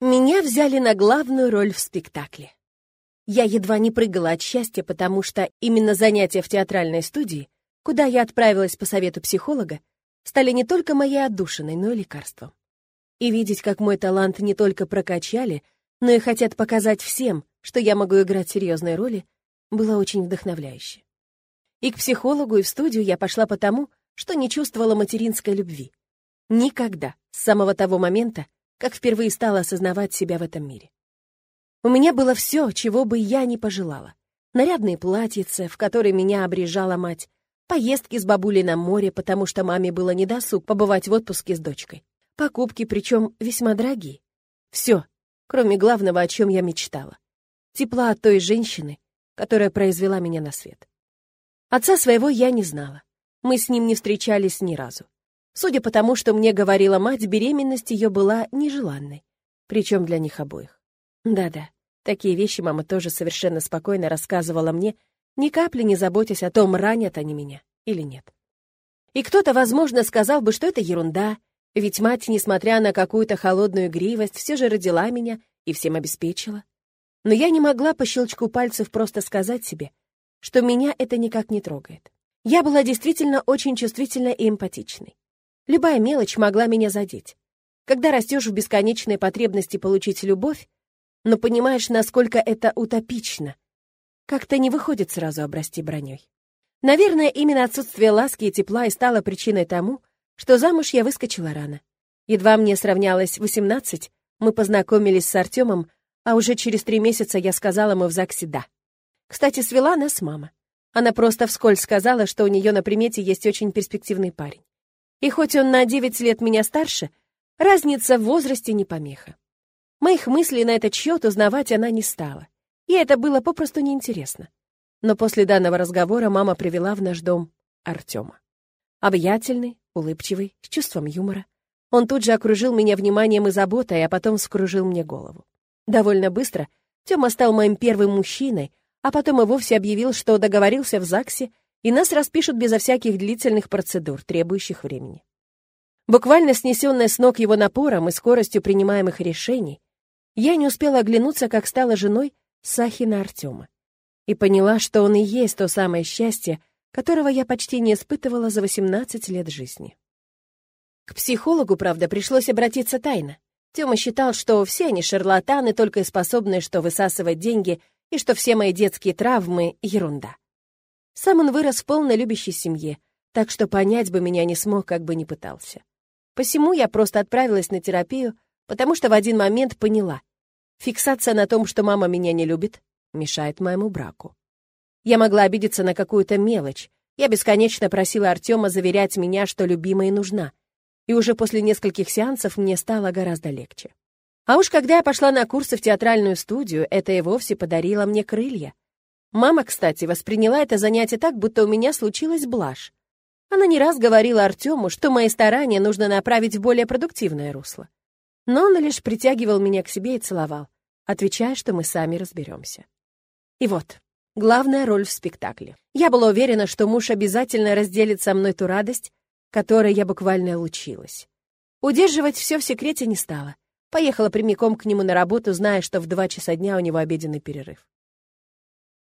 Меня взяли на главную роль в спектакле. Я едва не прыгала от счастья, потому что именно занятия в театральной студии, куда я отправилась по совету психолога, стали не только моей отдушиной, но и лекарством. И видеть, как мой талант не только прокачали, но и хотят показать всем, что я могу играть серьезные роли, было очень вдохновляюще. И к психологу, и в студию я пошла потому, что не чувствовала материнской любви. Никогда, с самого того момента, как впервые стала осознавать себя в этом мире. У меня было все, чего бы я ни пожелала. Нарядные платьица, в которые меня обрежала мать, поездки с бабулей на море, потому что маме было недосуг побывать в отпуске с дочкой, покупки, причем весьма дорогие. Все, кроме главного, о чем я мечтала. Тепла от той женщины, которая произвела меня на свет. Отца своего я не знала. Мы с ним не встречались ни разу. Судя по тому, что мне говорила мать, беременность ее была нежеланной. Причем для них обоих. Да-да, такие вещи мама тоже совершенно спокойно рассказывала мне, ни капли не заботясь о том, ранят они меня или нет. И кто-то, возможно, сказал бы, что это ерунда, ведь мать, несмотря на какую-то холодную игривость, все же родила меня и всем обеспечила. Но я не могла по щелчку пальцев просто сказать себе, что меня это никак не трогает. Я была действительно очень чувствительной и эмпатичной. Любая мелочь могла меня задеть. Когда растешь в бесконечной потребности получить любовь, но понимаешь, насколько это утопично, как-то не выходит сразу обрасти броней. Наверное, именно отсутствие ласки и тепла и стало причиной тому, что замуж я выскочила рано. Едва мне сравнялось 18, мы познакомились с Артемом, а уже через три месяца я сказала ему в ЗАГСе «да». Кстати, свела нас мама. Она просто вскользь сказала, что у нее на примете есть очень перспективный парень. И хоть он на 9 лет меня старше, разница в возрасте не помеха. Моих мыслей на этот счет узнавать она не стала. И это было попросту неинтересно. Но после данного разговора мама привела в наш дом Артема. Обаятельный, улыбчивый, с чувством юмора. Он тут же окружил меня вниманием и заботой, а потом скружил мне голову. Довольно быстро Тёма стал моим первым мужчиной, а потом и вовсе объявил, что договорился в ЗАГСе, и нас распишут безо всяких длительных процедур, требующих времени. Буквально снесенная с ног его напором и скоростью принимаемых решений, я не успела оглянуться, как стала женой Сахина Артема, и поняла, что он и есть то самое счастье, которого я почти не испытывала за 18 лет жизни. К психологу, правда, пришлось обратиться тайно. Тёма считал, что все они шарлатаны, только и способны что высасывать деньги и что все мои детские травмы — ерунда. Сам он вырос в полной любящей семье, так что понять бы меня не смог, как бы ни пытался. Посему я просто отправилась на терапию, потому что в один момент поняла. Фиксация на том, что мама меня не любит, мешает моему браку. Я могла обидеться на какую-то мелочь. Я бесконечно просила Артема заверять меня, что любимая нужна. И уже после нескольких сеансов мне стало гораздо легче. А уж когда я пошла на курсы в театральную студию, это и вовсе подарило мне крылья. Мама, кстати, восприняла это занятие так, будто у меня случилась блажь. Она не раз говорила Артему, что мои старания нужно направить в более продуктивное русло. Но он лишь притягивал меня к себе и целовал, отвечая, что мы сами разберемся. И вот, главная роль в спектакле. Я была уверена, что муж обязательно разделит со мной ту радость, которой я буквально лучилась. Удерживать все в секрете не стала. Поехала прямиком к нему на работу, зная, что в два часа дня у него обеденный перерыв.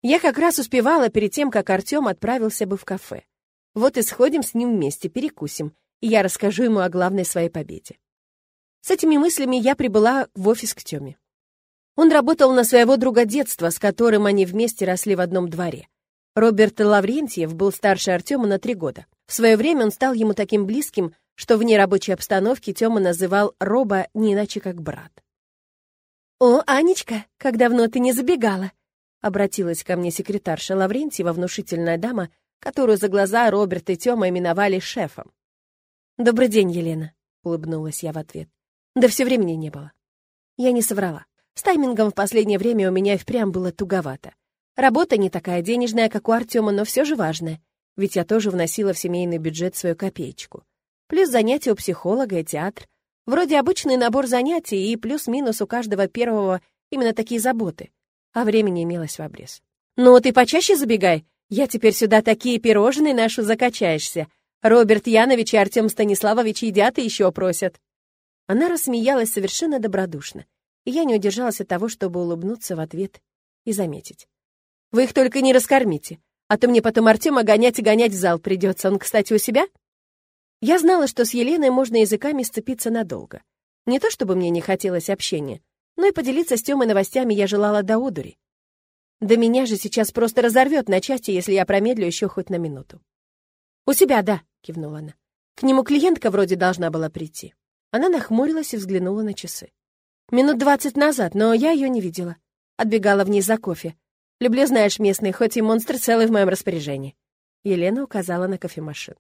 Я как раз успевала перед тем, как Артем отправился бы в кафе. Вот и сходим с ним вместе, перекусим, и я расскажу ему о главной своей победе. С этими мыслями я прибыла в офис к Тёме. Он работал на своего друга детства, с которым они вместе росли в одном дворе. Роберт Лаврентьев был старше Артема на три года. В свое время он стал ему таким близким, что вне рабочей обстановки Тёма называл Роба не иначе как брат. «О, Анечка, как давно ты не забегала!» Обратилась ко мне секретарша Лаврентьева, внушительная дама, которую за глаза Роберт и Тёма именовали шефом. «Добрый день, Елена», — улыбнулась я в ответ. «Да все времени не было». Я не соврала. С таймингом в последнее время у меня впрямь было туговато. Работа не такая денежная, как у Артема, но все же важная, ведь я тоже вносила в семейный бюджет свою копеечку плюс занятия у психолога и театр. Вроде обычный набор занятий, и плюс-минус у каждого первого именно такие заботы. А времени имелось в обрез. «Ну, ты почаще забегай. Я теперь сюда такие пирожные нашу закачаешься. Роберт Янович и Артем Станиславович едят и еще просят». Она рассмеялась совершенно добродушно. и я не удержалась от того, чтобы улыбнуться в ответ и заметить. «Вы их только не раскормите, а то мне потом Артема гонять и гонять в зал придется. Он, кстати, у себя?» Я знала, что с Еленой можно языками сцепиться надолго. Не то чтобы мне не хотелось общения, но и поделиться с Тёмой новостями я желала до одури. Да меня же сейчас просто разорвет на части, если я промедлю еще хоть на минуту. «У себя, да», — кивнула она. «К нему клиентка вроде должна была прийти». Она нахмурилась и взглянула на часы. «Минут двадцать назад, но я ее не видела. Отбегала вниз за кофе. Люблю, знаешь, местный, хоть и монстр целый в моем распоряжении». Елена указала на кофемашину.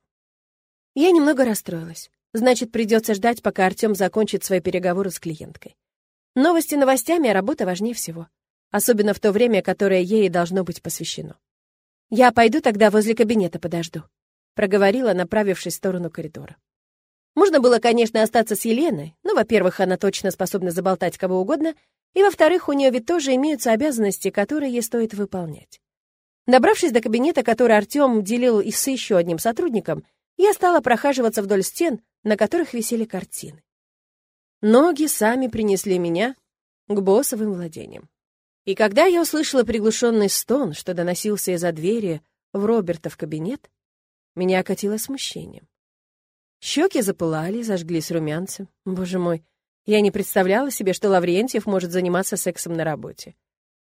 Я немного расстроилась. Значит, придется ждать, пока Артем закончит свои переговоры с клиенткой. Новости новостями, а работа важнее всего. Особенно в то время, которое ей должно быть посвящено. «Я пойду тогда возле кабинета подожду», — проговорила, направившись в сторону коридора. Можно было, конечно, остаться с Еленой, но, во-первых, она точно способна заболтать кого угодно, и, во-вторых, у нее ведь тоже имеются обязанности, которые ей стоит выполнять. Добравшись до кабинета, который Артем делил и с еще одним сотрудником, я стала прохаживаться вдоль стен, на которых висели картины. Ноги сами принесли меня к боссовым владениям. И когда я услышала приглушенный стон, что доносился из-за двери в Роберта в кабинет, меня окатило смущением. Щеки запылали, зажглись румянцем. Боже мой, я не представляла себе, что Лаврентьев может заниматься сексом на работе.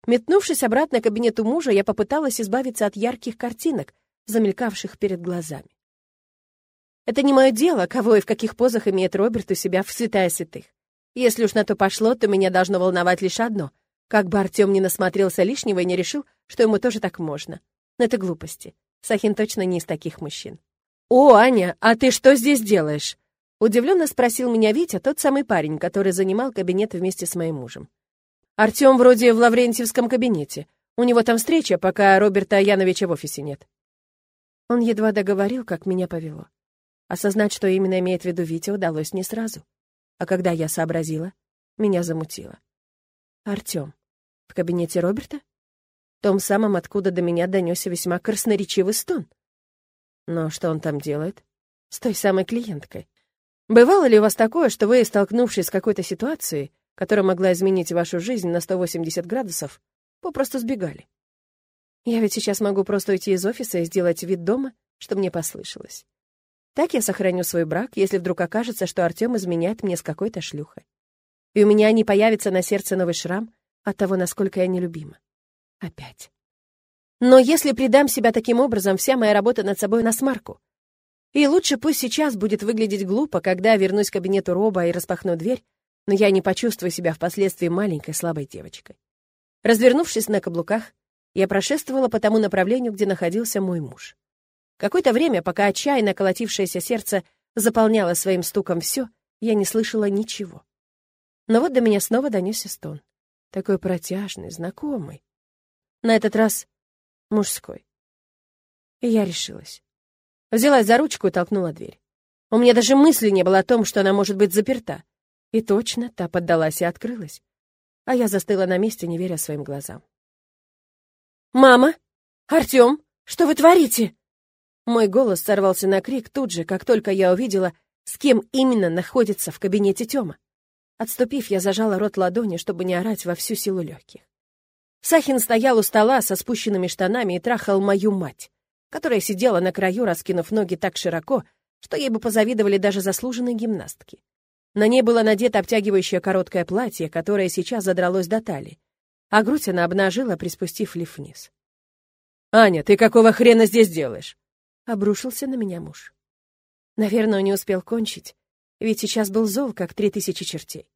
Метнувшись обратно к кабинету мужа, я попыталась избавиться от ярких картинок, замелькавших перед глазами. Это не мое дело, кого и в каких позах имеет Роберт у себя в святая святых. Если уж на то пошло, то меня должно волновать лишь одно. Как бы Артем не насмотрелся лишнего и не решил, что ему тоже так можно. Но это глупости. Сахин точно не из таких мужчин. «О, Аня, а ты что здесь делаешь?» Удивленно спросил меня Витя, тот самый парень, который занимал кабинет вместе с моим мужем. «Артем вроде в Лаврентьевском кабинете. У него там встреча, пока Роберта Яновича в офисе нет». Он едва договорил, как меня повело. Осознать, что именно имеет в виду Витя, удалось не сразу. А когда я сообразила, меня замутило. Артем. В кабинете Роберта? Том самом, откуда до меня донесся весьма красноречивый стон. Но что он там делает? С той самой клиенткой. Бывало ли у вас такое, что вы, столкнувшись с какой-то ситуацией, которая могла изменить вашу жизнь на 180 градусов, попросту сбегали? Я ведь сейчас могу просто уйти из офиса и сделать вид дома, что мне послышалось. Так я сохраню свой брак, если вдруг окажется, что Артем изменяет мне с какой-то шлюхой. И у меня не появится на сердце новый шрам от того, насколько я нелюбима. Опять. Но если предам себя таким образом, вся моя работа над собой на смарку. И лучше пусть сейчас будет выглядеть глупо, когда вернусь к кабинету Роба и распахну дверь, но я не почувствую себя впоследствии маленькой слабой девочкой. Развернувшись на каблуках, я прошествовала по тому направлению, где находился мой муж. Какое-то время, пока отчаянно колотившееся сердце заполняло своим стуком все, я не слышала ничего. Но вот до меня снова донесся стон. Такой протяжный, знакомый. На этот раз мужской. И я решилась. Взялась за ручку и толкнула дверь. У меня даже мысли не было о том, что она может быть заперта. И точно, та поддалась и открылась. А я застыла на месте, не веря своим глазам. «Мама! Артём! Что вы творите?» Мой голос сорвался на крик тут же, как только я увидела, с кем именно находится в кабинете Тёма. Отступив, я зажала рот ладони, чтобы не орать во всю силу легких. Сахин стоял у стола со спущенными штанами и трахал мою мать, которая сидела на краю, раскинув ноги так широко, что ей бы позавидовали даже заслуженные гимнастки. На ней было надето обтягивающее короткое платье, которое сейчас задралось до талии, а грудь она обнажила, приспустив лиф вниз. «Аня, ты какого хрена здесь делаешь?» Обрушился на меня муж. Наверное, он не успел кончить, ведь сейчас был зол, как три тысячи чертей.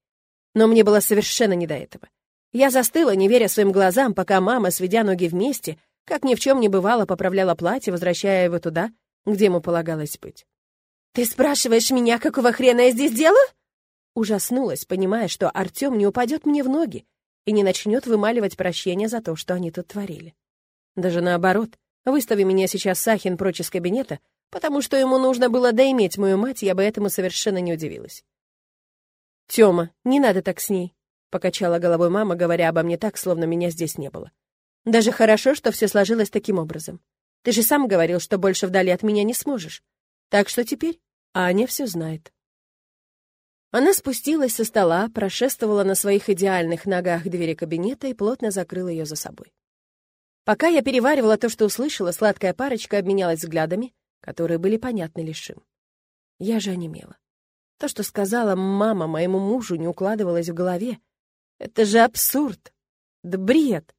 Но мне было совершенно не до этого. Я застыла, не веря своим глазам, пока мама, сведя ноги вместе, как ни в чем не бывало, поправляла платье, возвращая его туда, где ему полагалось быть. «Ты спрашиваешь меня, какого хрена я здесь делаю?» Ужаснулась, понимая, что Артем не упадет мне в ноги и не начнет вымаливать прощения за то, что они тут творили. Даже наоборот, Выстави меня сейчас Сахин прочь из кабинета, потому что ему нужно было доиметь мою мать, я бы этому совершенно не удивилась. «Тёма, не надо так с ней», — покачала головой мама, говоря обо мне так, словно меня здесь не было. «Даже хорошо, что все сложилось таким образом. Ты же сам говорил, что больше вдали от меня не сможешь. Так что теперь Аня все знает». Она спустилась со стола, прошествовала на своих идеальных ногах к двери кабинета и плотно закрыла ее за собой. Пока я переваривала то, что услышала, сладкая парочка обменялась взглядами, которые были понятны лишь им. Я же онемела. То, что сказала мама моему мужу, не укладывалось в голове. Это же абсурд! Да бред!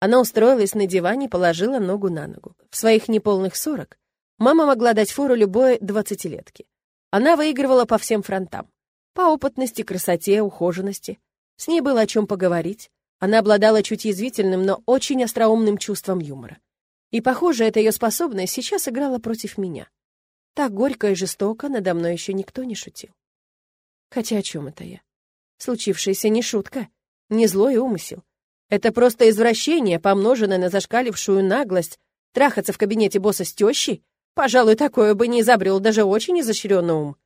Она устроилась на диване и положила ногу на ногу. В своих неполных сорок мама могла дать фору любой двадцатилетке. Она выигрывала по всем фронтам. По опытности, красоте, ухоженности. С ней было о чем поговорить. Она обладала чуть язвительным, но очень остроумным чувством юмора. И, похоже, эта ее способность сейчас играла против меня. Так горько и жестоко надо мной еще никто не шутил. Хотя о чем это я? Случившееся не шутка, не злой умысел. Это просто извращение, помноженное на зашкалившую наглость, трахаться в кабинете босса с тещей. Пожалуй, такое бы не изобрел даже очень изощренный ум.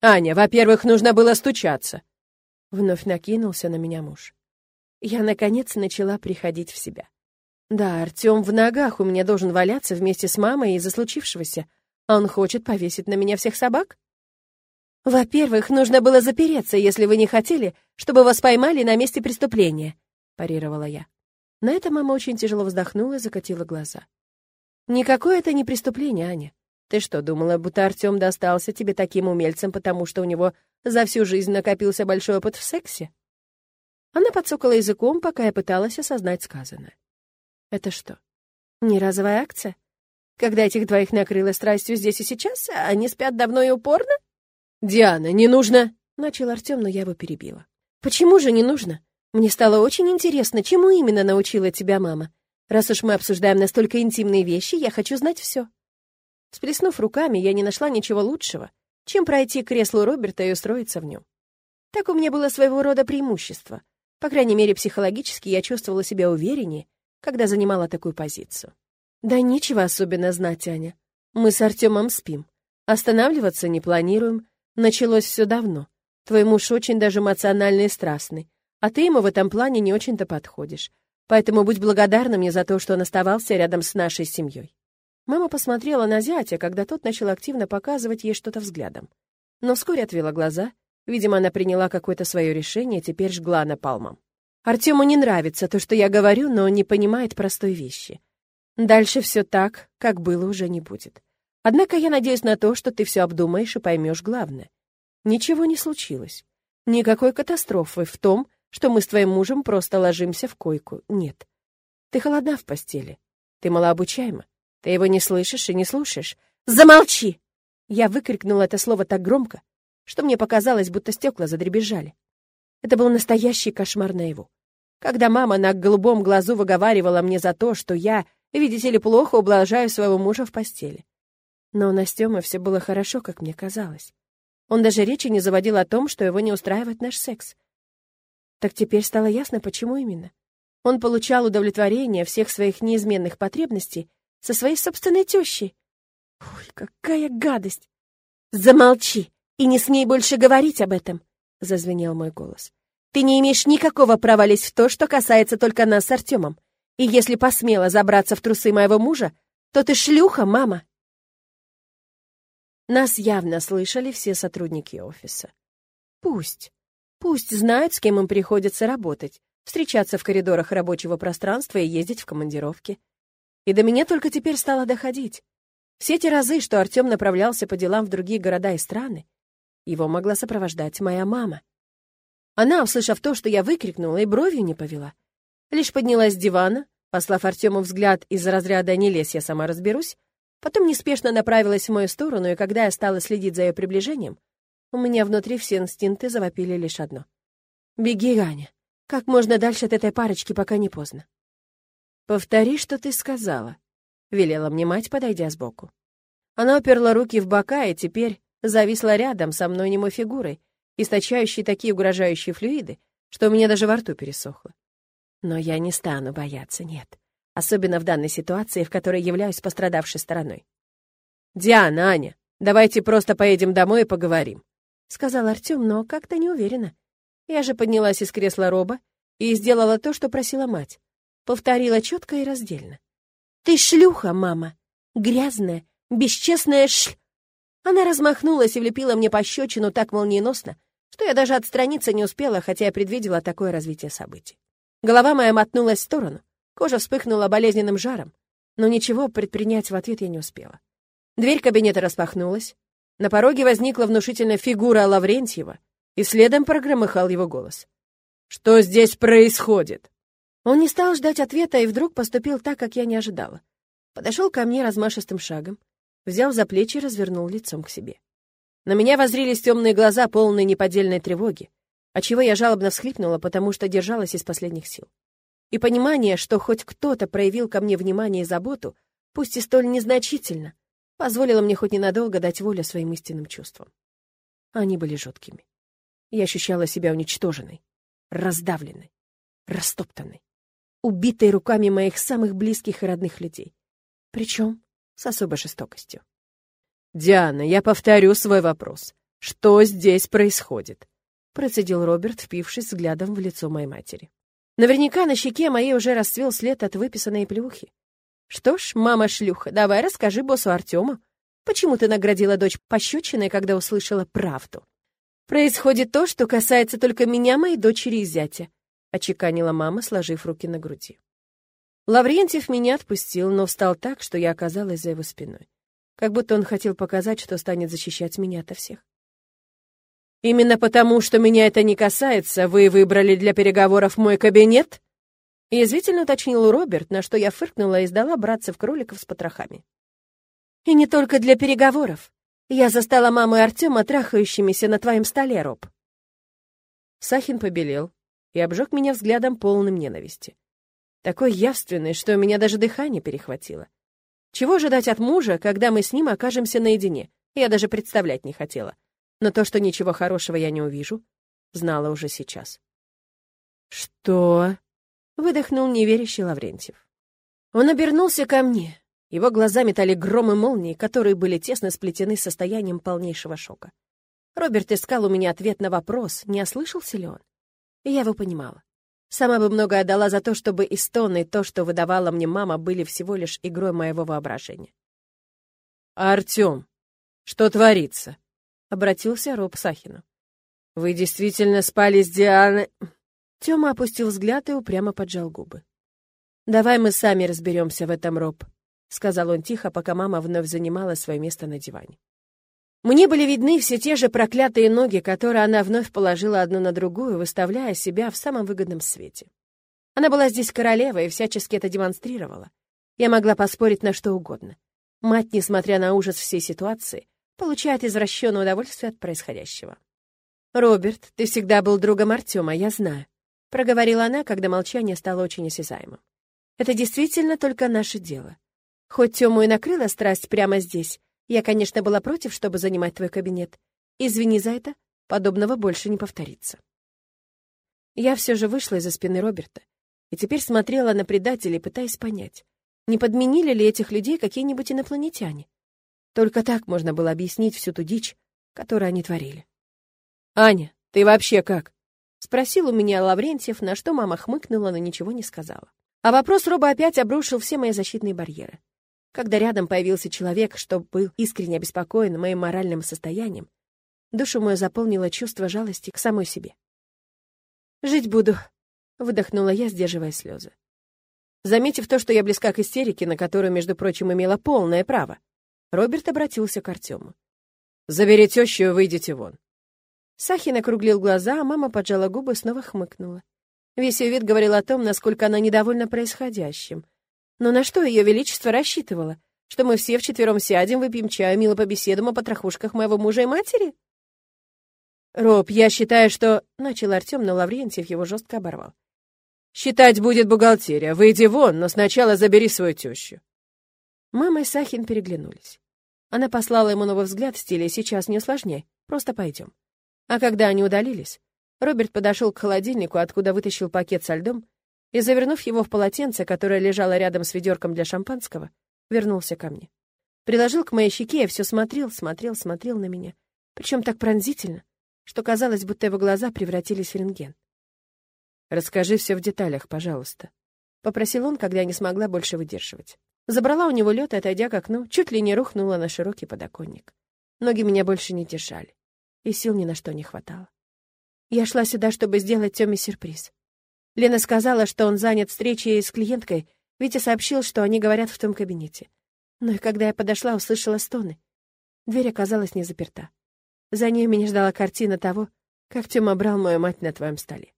«Аня, во-первых, нужно было стучаться». Вновь накинулся на меня муж. Я, наконец, начала приходить в себя. Да, Артём в ногах у меня должен валяться вместе с мамой из-за случившегося, он хочет повесить на меня всех собак? Во-первых, нужно было запереться, если вы не хотели, чтобы вас поймали на месте преступления, парировала я. На это мама очень тяжело вздохнула и закатила глаза. Никакое это не преступление, Аня. Ты что, думала, будто Артём достался тебе таким умельцем, потому что у него за всю жизнь накопился большой опыт в сексе? Она подсокала языком, пока я пыталась осознать сказанное. Это что, не разовая акция? Когда этих двоих накрыло страстью здесь и сейчас, они спят давно и упорно? «Диана, не нужно!» — начал Артём, но я его перебила. «Почему же не нужно? Мне стало очень интересно, чему именно научила тебя мама. Раз уж мы обсуждаем настолько интимные вещи, я хочу знать все. Сплеснув руками, я не нашла ничего лучшего, чем пройти к креслу Роберта и устроиться в нем. Так у меня было своего рода преимущество. По крайней мере, психологически я чувствовала себя увереннее, когда занимала такую позицию. Да нечего особенно знать, Аня. Мы с Артемом спим. Останавливаться не планируем. Началось все давно. Твой муж очень даже эмоциональный и страстный, а ты ему в этом плане не очень-то подходишь. Поэтому будь благодарна мне за то, что он оставался рядом с нашей семьей. Мама посмотрела на зятя, когда тот начал активно показывать ей что-то взглядом. Но вскоре отвела глаза. Видимо, она приняла какое-то свое решение, теперь жгла напалмом. Артему не нравится то, что я говорю, но он не понимает простой вещи. Дальше все так, как было, уже не будет. Однако я надеюсь на то, что ты все обдумаешь и поймешь главное. Ничего не случилось. Никакой катастрофы в том, что мы с твоим мужем просто ложимся в койку. Нет. Ты холодна в постели. Ты малообучаема. Ты его не слышишь и не слушаешь. Замолчи! Я выкрикнула это слово так громко, что мне показалось, будто стекла задребезжали. Это был настоящий кошмар наяву. Когда мама на голубом глазу выговаривала мне за то, что я, видите ли, плохо ублажаю своего мужа в постели. Но у Настёмы все было хорошо, как мне казалось. Он даже речи не заводил о том, что его не устраивает наш секс. Так теперь стало ясно, почему именно. Он получал удовлетворение всех своих неизменных потребностей со своей собственной тещей. Ой, какая гадость! Замолчи и не смей больше говорить об этом, зазвенел мой голос. Ты не имеешь никакого права лезть в то, что касается только нас с Артемом. И если посмела забраться в трусы моего мужа, то ты шлюха, мама. Нас явно слышали все сотрудники офиса. Пусть. Пусть знают, с кем им приходится работать, встречаться в коридорах рабочего пространства и ездить в командировки. И до меня только теперь стало доходить. Все те разы, что Артем направлялся по делам в другие города и страны, его могла сопровождать моя мама. Она, услышав то, что я выкрикнула, и бровью не повела. Лишь поднялась с дивана, послав Артему взгляд из разряда «не лезь, я сама разберусь», потом неспешно направилась в мою сторону, и когда я стала следить за ее приближением, у меня внутри все инстинкты завопили лишь одно. «Беги, Аня, как можно дальше от этой парочки, пока не поздно». «Повтори, что ты сказала», — велела мне мать, подойдя сбоку. Она уперла руки в бока и теперь зависла рядом со мной немой фигурой, источающей такие угрожающие флюиды, что у меня даже во рту пересохло. Но я не стану бояться, нет. Особенно в данной ситуации, в которой являюсь пострадавшей стороной. «Диана, Аня, давайте просто поедем домой и поговорим», — сказал Артём, но как-то не уверенно. Я же поднялась из кресла Роба и сделала то, что просила мать. Повторила четко и раздельно. «Ты шлюха, мама! Грязная, бесчестная ш...» Она размахнулась и влепила мне пощечину так молниеносно, что я даже отстраниться не успела, хотя я предвидела такое развитие событий. Голова моя мотнулась в сторону, кожа вспыхнула болезненным жаром, но ничего предпринять в ответ я не успела. Дверь кабинета распахнулась, на пороге возникла внушительная фигура Лаврентьева, и следом прогромыхал его голос. «Что здесь происходит?» Он не стал ждать ответа и вдруг поступил так, как я не ожидала. Подошел ко мне размашистым шагом, взял за плечи и развернул лицом к себе. На меня воззрились темные глаза, полные неподдельной тревоги, отчего я жалобно всхлипнула, потому что держалась из последних сил. И понимание, что хоть кто-то проявил ко мне внимание и заботу, пусть и столь незначительно, позволило мне хоть ненадолго дать волю своим истинным чувствам. Они были жуткими. Я ощущала себя уничтоженной, раздавленной, растоптанной убитой руками моих самых близких и родных людей. Причем с особой жестокостью. «Диана, я повторю свой вопрос. Что здесь происходит?» Процедил Роберт, впившись взглядом в лицо моей матери. Наверняка на щеке моей уже расцвел след от выписанной плюхи. «Что ж, мама-шлюха, давай расскажи боссу Артему, почему ты наградила дочь пощечиной, когда услышала правду?» «Происходит то, что касается только меня, моей дочери и зятя очеканила мама, сложив руки на груди. Лаврентьев меня отпустил, но встал так, что я оказалась за его спиной. Как будто он хотел показать, что станет защищать меня ото всех. «Именно потому, что меня это не касается, вы выбрали для переговоров мой кабинет?» Язвительно уточнил Роберт, на что я фыркнула и сдала братцев-кроликов с потрохами. «И не только для переговоров. Я застала маму и Артема трахающимися на твоем столе, Роб». Сахин побелел, и обжег меня взглядом полным ненависти. Такой явственный, что у меня даже дыхание перехватило. Чего ожидать от мужа, когда мы с ним окажемся наедине, я даже представлять не хотела. Но то, что ничего хорошего я не увижу, знала уже сейчас. «Что?» — выдохнул неверящий Лаврентьев. Он обернулся ко мне. Его глаза метали громы молнии, которые были тесно сплетены состоянием полнейшего шока. Роберт искал у меня ответ на вопрос, не ослышался ли он. И я его понимала. Сама бы многое отдала за то, чтобы и стоны, и то, что выдавала мне мама, были всего лишь игрой моего воображения. «Артём, что творится?» — обратился Роб Сахину. «Вы действительно спали с Дианой?» Тёма опустил взгляд и упрямо поджал губы. «Давай мы сами разберемся в этом, Роб», — сказал он тихо, пока мама вновь занимала свое место на диване. Мне были видны все те же проклятые ноги, которые она вновь положила одну на другую, выставляя себя в самом выгодном свете. Она была здесь королевой и всячески это демонстрировала. Я могла поспорить на что угодно. Мать, несмотря на ужас всей ситуации, получает извращенное удовольствие от происходящего. «Роберт, ты всегда был другом Артема, я знаю», — проговорила она, когда молчание стало очень осязаемым. «Это действительно только наше дело. Хоть Тему и накрыла страсть прямо здесь, я, конечно, была против, чтобы занимать твой кабинет. Извини за это, подобного больше не повторится. Я все же вышла из-за спины Роберта и теперь смотрела на предателей, пытаясь понять, не подменили ли этих людей какие-нибудь инопланетяне. Только так можно было объяснить всю ту дичь, которую они творили. «Аня, ты вообще как?» — спросил у меня Лаврентьев, на что мама хмыкнула, но ничего не сказала. А вопрос Роба опять обрушил все мои защитные барьеры. Когда рядом появился человек, что был искренне обеспокоен моим моральным состоянием, душу мою заполнило чувство жалости к самой себе. «Жить буду», — выдохнула я, сдерживая слезы. Заметив то, что я близка к истерике, на которую, между прочим, имела полное право, Роберт обратился к Артему. «Забери тещу и выйдите вон». Сахин округлил глаза, а мама поджала губы и снова хмыкнула. Весь ее вид говорил о том, насколько она недовольна происходящим, но на что ее величество рассчитывало? Что мы все вчетвером сядем, выпьем чаю, мило побеседуем о потрохушках моего мужа и матери? Роб, я считаю, что... Начал Артем, но Лаврентьев его жестко оборвал. Считать будет бухгалтерия. Выйди вон, но сначала забери свою тещу. Мама и Сахин переглянулись. Она послала ему новый взгляд в стиле «сейчас не усложняй, просто пойдем». А когда они удалились, Роберт подошел к холодильнику, откуда вытащил пакет со льдом, и, завернув его в полотенце, которое лежало рядом с ведерком для шампанского, вернулся ко мне. Приложил к моей щеке и все смотрел, смотрел, смотрел на меня. Причем так пронзительно, что казалось, будто его глаза превратились в рентген. «Расскажи все в деталях, пожалуйста», — попросил он, когда я не смогла больше выдерживать. Забрала у него лед и, отойдя к окну, чуть ли не рухнула на широкий подоконник. Ноги меня больше не держали, и сил ни на что не хватало. Я шла сюда, чтобы сделать Тёме сюрприз. Лена сказала, что он занят встречей с клиенткой. Витя сообщил, что они говорят в том кабинете. Но и когда я подошла, услышала стоны. Дверь оказалась не заперта. За ней меня ждала картина того, как Тёма брал мою мать на твоем столе.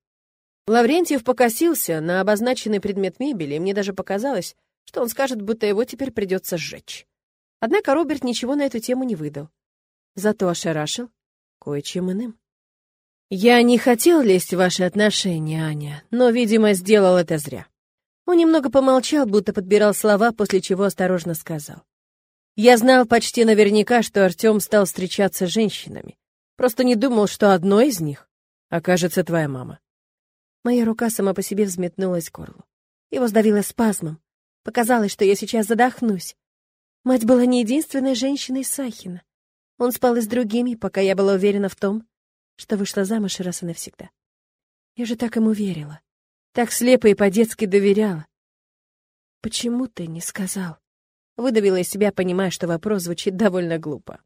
Лаврентьев покосился на обозначенный предмет мебели, и мне даже показалось, что он скажет, будто его теперь придется сжечь. Однако Роберт ничего на эту тему не выдал. Зато ошарашил кое-чем иным. «Я не хотел лезть в ваши отношения, Аня, но, видимо, сделал это зря». Он немного помолчал, будто подбирал слова, после чего осторожно сказал. «Я знал почти наверняка, что Артем стал встречаться с женщинами. Просто не думал, что одной из них окажется твоя мама. Моя рука сама по себе взметнулась к горлу. Его сдавило спазмом. Показалось, что я сейчас задохнусь. Мать была не единственной женщиной Сахина. Он спал и с другими, пока я была уверена в том, что вышла замуж раз и навсегда. Я же так ему верила. Так слепо и по-детски доверяла. «Почему ты не сказал?» Выдавила из себя, понимая, что вопрос звучит довольно глупо.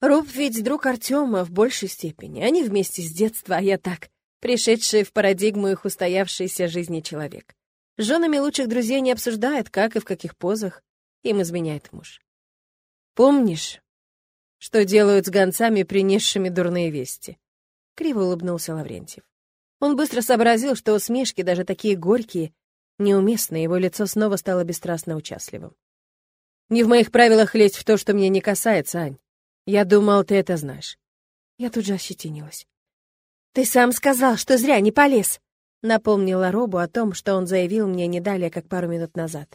Роб ведь друг Артема в большей степени. Они вместе с детства, а я так пришедший в парадигму их устоявшейся жизни человек. С женами лучших друзей не обсуждает, как и в каких позах им изменяет муж. «Помнишь, что делают с гонцами, принесшими дурные вести?» Криво улыбнулся Лаврентьев. Он быстро сообразил, что усмешки, даже такие горькие, неуместны, его лицо снова стало бесстрастно участливым. «Не в моих правилах лезть в то, что меня не касается, Ань. Я думал, ты это знаешь». Я тут же ощетинилась. «Ты сам сказал, что зря не полез», — напомнила Робу о том, что он заявил мне не далее, как пару минут назад.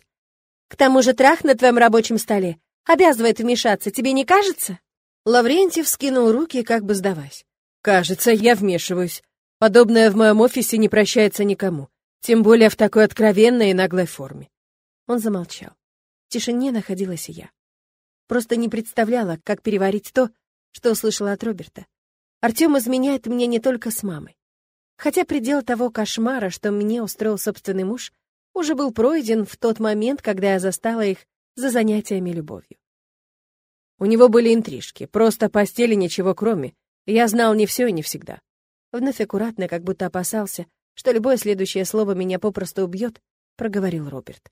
«К тому же трах на твоем рабочем столе обязывает вмешаться, тебе не кажется?» Лаврентьев скинул руки, как бы сдаваясь. «Кажется, я вмешиваюсь. Подобное в моем офисе не прощается никому, тем более в такой откровенной и наглой форме». Он замолчал. В тишине находилась и я. Просто не представляла, как переварить то, что услышала от Роберта. Артем изменяет мне не только с мамой. Хотя предел того кошмара, что мне устроил собственный муж, уже был пройден в тот момент, когда я застала их за занятиями любовью. У него были интрижки, просто постели ничего кроме. Я знал не все и не всегда. Вновь аккуратно, как будто опасался, что любое следующее слово меня попросту убьет, проговорил Роберт.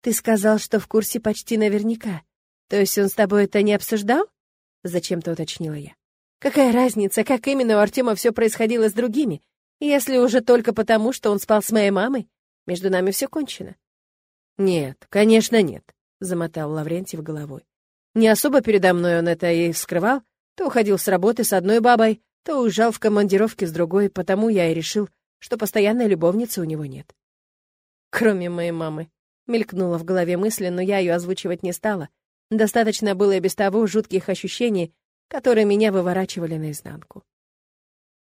«Ты сказал, что в курсе почти наверняка. То есть он с тобой это не обсуждал?» Зачем-то уточнила я. Какая разница, как именно у Артема все происходило с другими, если уже только потому, что он спал с моей мамой? Между нами все кончено. Нет, конечно, нет, замотал Лаврентьев головой. Не особо передо мной он это и скрывал. То уходил с работы с одной бабой, то уезжал в командировке с другой, потому я и решил, что постоянной любовницы у него нет. Кроме моей мамы. Мелькнула в голове мысль, но я ее озвучивать не стала. Достаточно было и без того жутких ощущений, которые меня выворачивали наизнанку.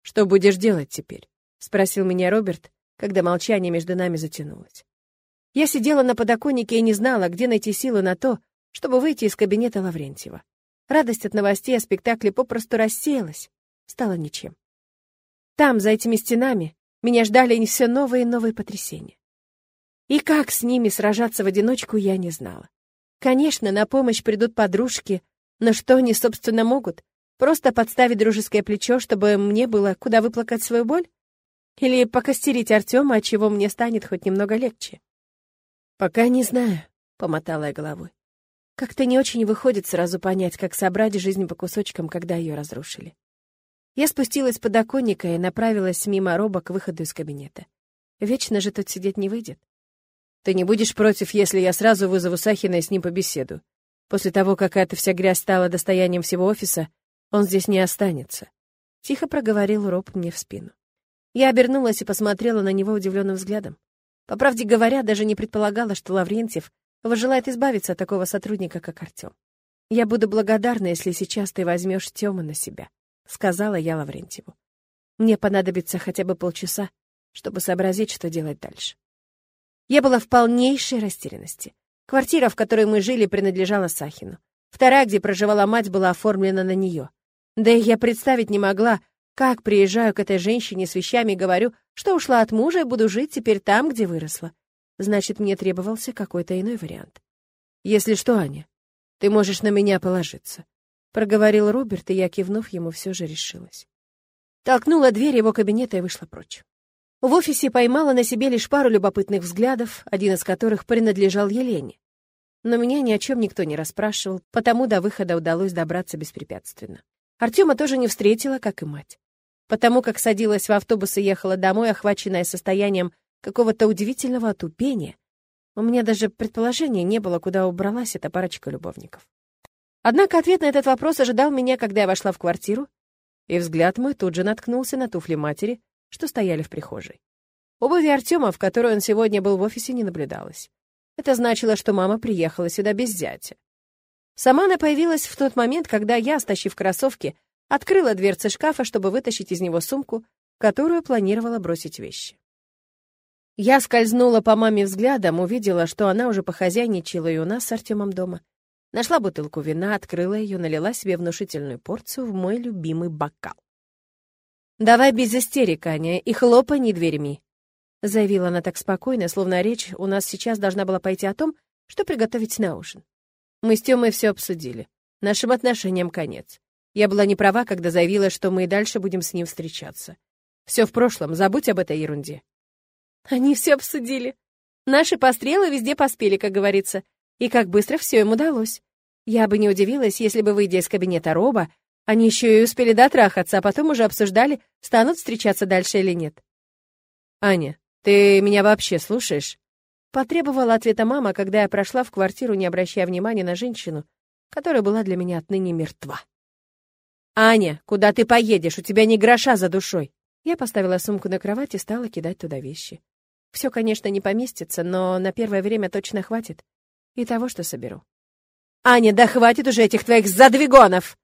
«Что будешь делать теперь?» — спросил меня Роберт, когда молчание между нами затянулось. Я сидела на подоконнике и не знала, где найти силы на то, чтобы выйти из кабинета Лаврентьева. Радость от новостей о спектакле попросту рассеялась, стала ничем. Там, за этими стенами, меня ждали не все новые и новые потрясения. И как с ними сражаться в одиночку, я не знала. Конечно, на помощь придут подружки, но что они, собственно, могут? Просто подставить дружеское плечо, чтобы мне было куда выплакать свою боль? Или покостерить Артема, от чего мне станет хоть немного легче? Пока не знаю, помотала я головой. Как-то не очень выходит сразу понять, как собрать жизнь по кусочкам, когда ее разрушили. Я спустилась с подоконника и направилась мимо Роба к выходу из кабинета. Вечно же тут сидеть не выйдет. Ты не будешь против, если я сразу вызову Сахина и с ним побеседую? После того, как эта вся грязь стала достоянием всего офиса, он здесь не останется. Тихо проговорил Роб мне в спину. Я обернулась и посмотрела на него удивленным взглядом. По правде говоря, даже не предполагала, что Лаврентьев желает избавиться от такого сотрудника, как Артем. «Я буду благодарна, если сейчас ты возьмешь Тёму на себя», — сказала я Лаврентьеву. «Мне понадобится хотя бы полчаса, чтобы сообразить, что делать дальше». Я была в полнейшей растерянности. Квартира, в которой мы жили, принадлежала Сахину. Вторая, где проживала мать, была оформлена на нее. Да и я представить не могла, как приезжаю к этой женщине с вещами и говорю, что ушла от мужа и буду жить теперь там, где выросла. Значит, мне требовался какой-то иной вариант. «Если что, Аня, ты можешь на меня положиться», — проговорил Роберт, и я, кивнув ему, все же решилась. толкнула дверь его кабинета и вышла прочь. В офисе поймала на себе лишь пару любопытных взглядов, один из которых принадлежал Елене. Но меня ни о чем никто не расспрашивал, потому до выхода удалось добраться беспрепятственно. Артема тоже не встретила, как и мать. Потому как садилась в автобус и ехала домой, охваченная состоянием какого-то удивительного отупения, у меня даже предположения не было, куда убралась эта парочка любовников. Однако ответ на этот вопрос ожидал меня, когда я вошла в квартиру, и взгляд мой тут же наткнулся на туфли матери, что стояли в прихожей. Обуви Артема, в которой он сегодня был в офисе, не наблюдалось. Это значило, что мама приехала сюда без зятя. Сама она появилась в тот момент, когда я, стащив кроссовки, открыла дверцы шкафа, чтобы вытащить из него сумку, которую планировала бросить вещи. Я скользнула по маме взглядом, увидела, что она уже похозяйничала и у нас с Артемом дома. Нашла бутылку вина, открыла ее, налила себе внушительную порцию в мой любимый бокал. «Давай без истерик, Аня, и хлопани дверями», — заявила она так спокойно, словно речь у нас сейчас должна была пойти о том, что приготовить на ужин. Мы с Тёмой все обсудили. Нашим отношениям конец. Я была не права, когда заявила, что мы и дальше будем с ним встречаться. Все в прошлом, забудь об этой ерунде. Они все обсудили. Наши пострелы везде поспели, как говорится. И как быстро все им удалось. Я бы не удивилась, если бы, выйдя из кабинета Роба, они еще и успели дотрахаться, а потом уже обсуждали, станут встречаться дальше или нет. «Аня, ты меня вообще слушаешь?» Потребовала ответа мама, когда я прошла в квартиру, не обращая внимания на женщину, которая была для меня отныне мертва. «Аня, куда ты поедешь? У тебя ни гроша за душой!» Я поставила сумку на кровать и стала кидать туда вещи. Все, конечно, не поместится, но на первое время точно хватит. И того, что соберу. «Аня, да хватит уже этих твоих задвигонов!»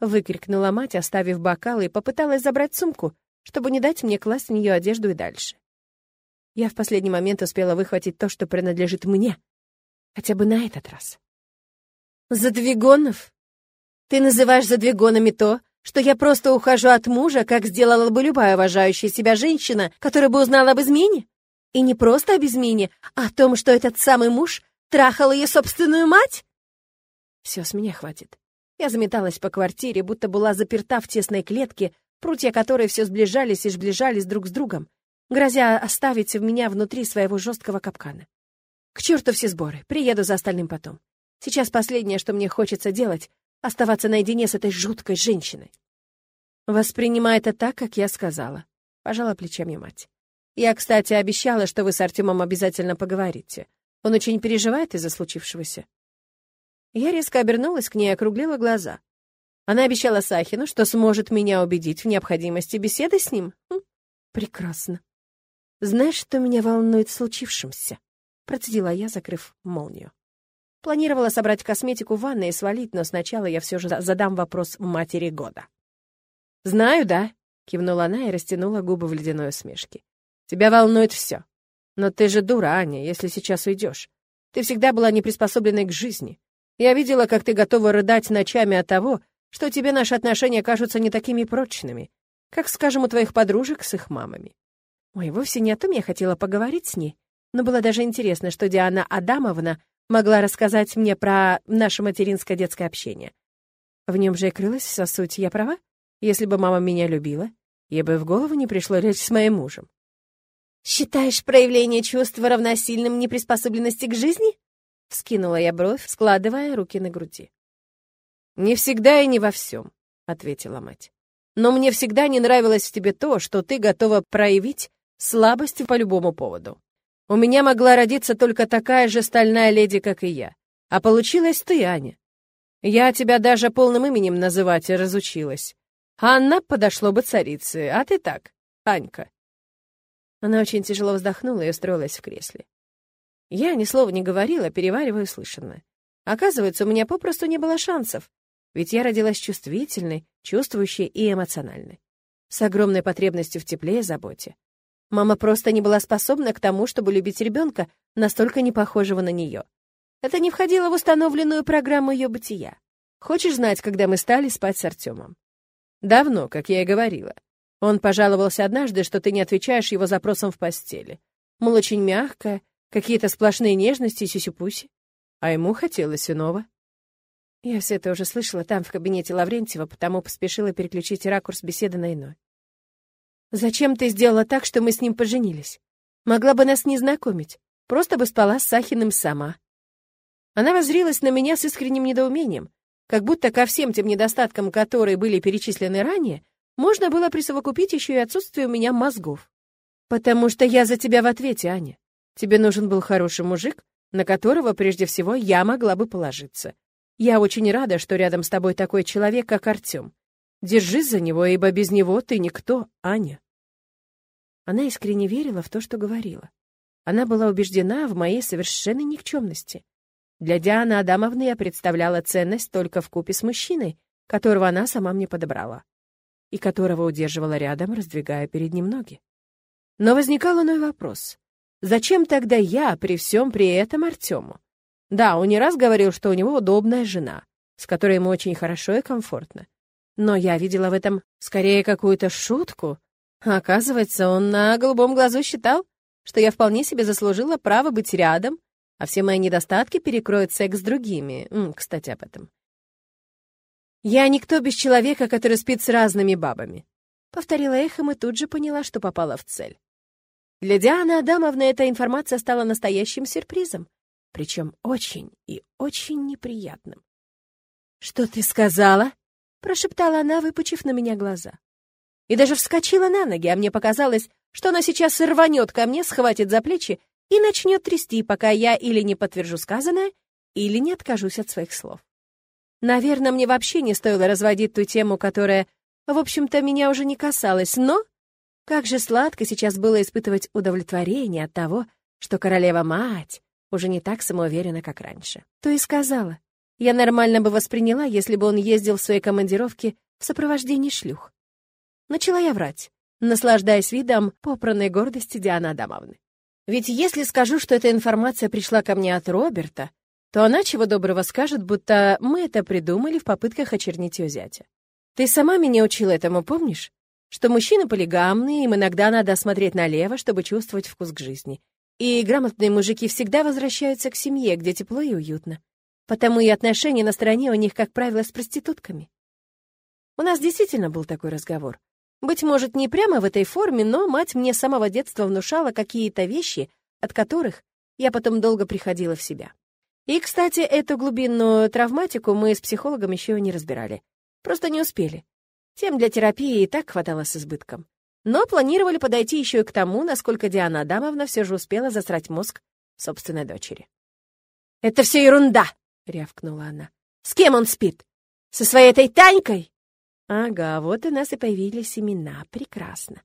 Выкрикнула мать, оставив бокалы, и попыталась забрать сумку, чтобы не дать мне класть в нее одежду и дальше. Я в последний момент успела выхватить то, что принадлежит мне. Хотя бы на этот раз. «Задвигонов? Ты называешь задвигонами то, что я просто ухожу от мужа, как сделала бы любая уважающая себя женщина, которая бы узнала об измене? И не просто об измене, а о том, что этот самый муж трахал ее собственную мать?» Все, с меня хватит. Я заметалась по квартире, будто была заперта в тесной клетке, прутья которой все сближались и сближались друг с другом, грозя оставить в меня внутри своего жесткого капкана. К черту все сборы, приеду за остальным потом. Сейчас последнее, что мне хочется делать, оставаться наедине с этой жуткой женщиной. Воспринимай это так, как я сказала. Пожала плечами мать. Я, кстати, обещала, что вы с Артемом обязательно поговорите. Он очень переживает из-за случившегося. Я резко обернулась к ней и округлила глаза. Она обещала Сахину, что сможет меня убедить в необходимости беседы с ним. Хм, прекрасно. «Знаешь, что меня волнует в случившемся?» — процедила я, закрыв молнию. Планировала собрать косметику в ванной и свалить, но сначала я все же задам вопрос матери года. «Знаю, да», — кивнула она и растянула губы в ледяной усмешке. «Тебя волнует все. Но ты же дура, Аня, если сейчас уйдешь. Ты всегда была неприспособленной к жизни. Я видела, как ты готова рыдать ночами от того, что тебе наши отношения кажутся не такими прочными, как, скажем, у твоих подружек с их мамами. Ой, вовсе не о том я хотела поговорить с ней, но было даже интересно, что Диана Адамовна могла рассказать мне про наше материнское детское общение. В нем же и крылась вся суть, я права? Если бы мама меня любила, ей бы в голову не пришло лечь с моим мужем. «Считаешь проявление чувства равносильным неприспособленности к жизни?» — вскинула я бровь, складывая руки на груди. «Не всегда и не во всем», — ответила мать. «Но мне всегда не нравилось в тебе то, что ты готова проявить слабости по любому поводу. У меня могла родиться только такая же стальная леди, как и я. А получилась ты, Аня. Я тебя даже полным именем называть разучилась. Анна подошло бы царице, а ты так, Анька. Она очень тяжело вздохнула и устроилась в кресле. Я ни слова не говорила, переваривая услышанное. Оказывается, у меня попросту не было шансов, ведь я родилась чувствительной, чувствующей и эмоциональной, с огромной потребностью в тепле и заботе. Мама просто не была способна к тому, чтобы любить ребенка, настолько не похожего на нее. Это не входило в установленную программу ее бытия. Хочешь знать, когда мы стали спать с Артемом? Давно, как я и говорила. Он пожаловался однажды, что ты не отвечаешь его запросам в постели. Мол, очень мягкая, какие-то сплошные нежности сюсюпуси. А ему хотелось иного. Я все это уже слышала там, в кабинете Лаврентьева, потому поспешила переключить ракурс беседы на иной. «Зачем ты сделала так, что мы с ним поженились? Могла бы нас не знакомить, просто бы спала с Сахиным сама». Она воззрилась на меня с искренним недоумением, как будто ко всем тем недостаткам, которые были перечислены ранее, можно было присовокупить еще и отсутствие у меня мозгов. «Потому что я за тебя в ответе, Аня. Тебе нужен был хороший мужик, на которого прежде всего я могла бы положиться. Я очень рада, что рядом с тобой такой человек, как Артем. Держись за него, ибо без него ты никто, Аня». Она искренне верила в то, что говорила. Она была убеждена в моей совершенной никчемности. Для Дианы Адамовны я представляла ценность только в купе с мужчиной, которого она сама мне подобрала, и которого удерживала рядом, раздвигая перед ним ноги. Но возникал иной вопрос. Зачем тогда я при всем при этом Артему? Да, он не раз говорил, что у него удобная жена, с которой ему очень хорошо и комфортно. Но я видела в этом скорее какую-то шутку. Оказывается, он на голубом глазу считал, что я вполне себе заслужила право быть рядом, а все мои недостатки перекроет секс с другими. Кстати, об этом. «Я никто без человека, который спит с разными бабами», — повторила эхом и тут же поняла, что попала в цель. Для Дианы Адамовны эта информация стала настоящим сюрпризом причем очень и очень неприятным. «Что ты сказала?» — прошептала она, выпучив на меня глаза. И даже вскочила на ноги, а мне показалось, что она сейчас рванет ко мне, схватит за плечи и начнет трясти, пока я или не подтвержу сказанное, или не откажусь от своих слов. Наверное, мне вообще не стоило разводить ту тему, которая, в общем-то, меня уже не касалась, но как же сладко сейчас было испытывать удовлетворение от того, что королева-мать уже не так самоуверенно, как раньше. То и сказала. Я нормально бы восприняла, если бы он ездил в своей командировке в сопровождении шлюх. Начала я врать, наслаждаясь видом попранной гордости Дианы Адамовны. Ведь если скажу, что эта информация пришла ко мне от Роберта, то она чего доброго скажет, будто мы это придумали в попытках очернить ее зятя. Ты сама меня учила этому, помнишь? Что мужчины полигамные, им иногда надо смотреть налево, чтобы чувствовать вкус к жизни. И грамотные мужики всегда возвращаются к семье, где тепло и уютно. Потому и отношения на стороне у них, как правило, с проститутками. У нас действительно был такой разговор. Быть может, не прямо в этой форме, но мать мне с самого детства внушала какие-то вещи, от которых я потом долго приходила в себя. И, кстати, эту глубинную травматику мы с психологом еще не разбирали. Просто не успели. Тем для терапии и так хватало с избытком. Но планировали подойти еще и к тому, насколько Диана Адамовна все же успела засрать мозг собственной дочери. «Это все ерунда!» — рявкнула она. «С кем он спит? Со своей этой Танькой?» «Ага, вот у нас и появились имена. Прекрасно.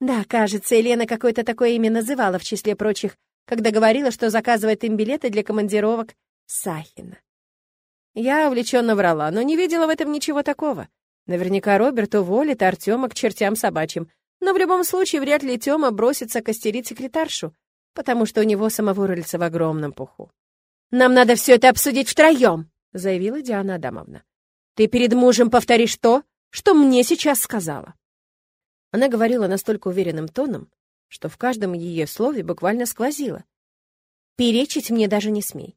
Да, кажется, Елена какое-то такое имя называла в числе прочих, когда говорила, что заказывает им билеты для командировок Сахина. Я увлеченно врала, но не видела в этом ничего такого. Наверняка Роберт уволит Артема к чертям собачьим, но в любом случае вряд ли Тёма бросится костерить секретаршу, потому что у него самого рыльца в огромном пуху. «Нам надо все это обсудить втроем», — заявила Диана Адамовна. «Ты перед мужем повторишь то, что мне сейчас сказала». Она говорила настолько уверенным тоном, что в каждом ее слове буквально сквозило. «Перечить мне даже не смей».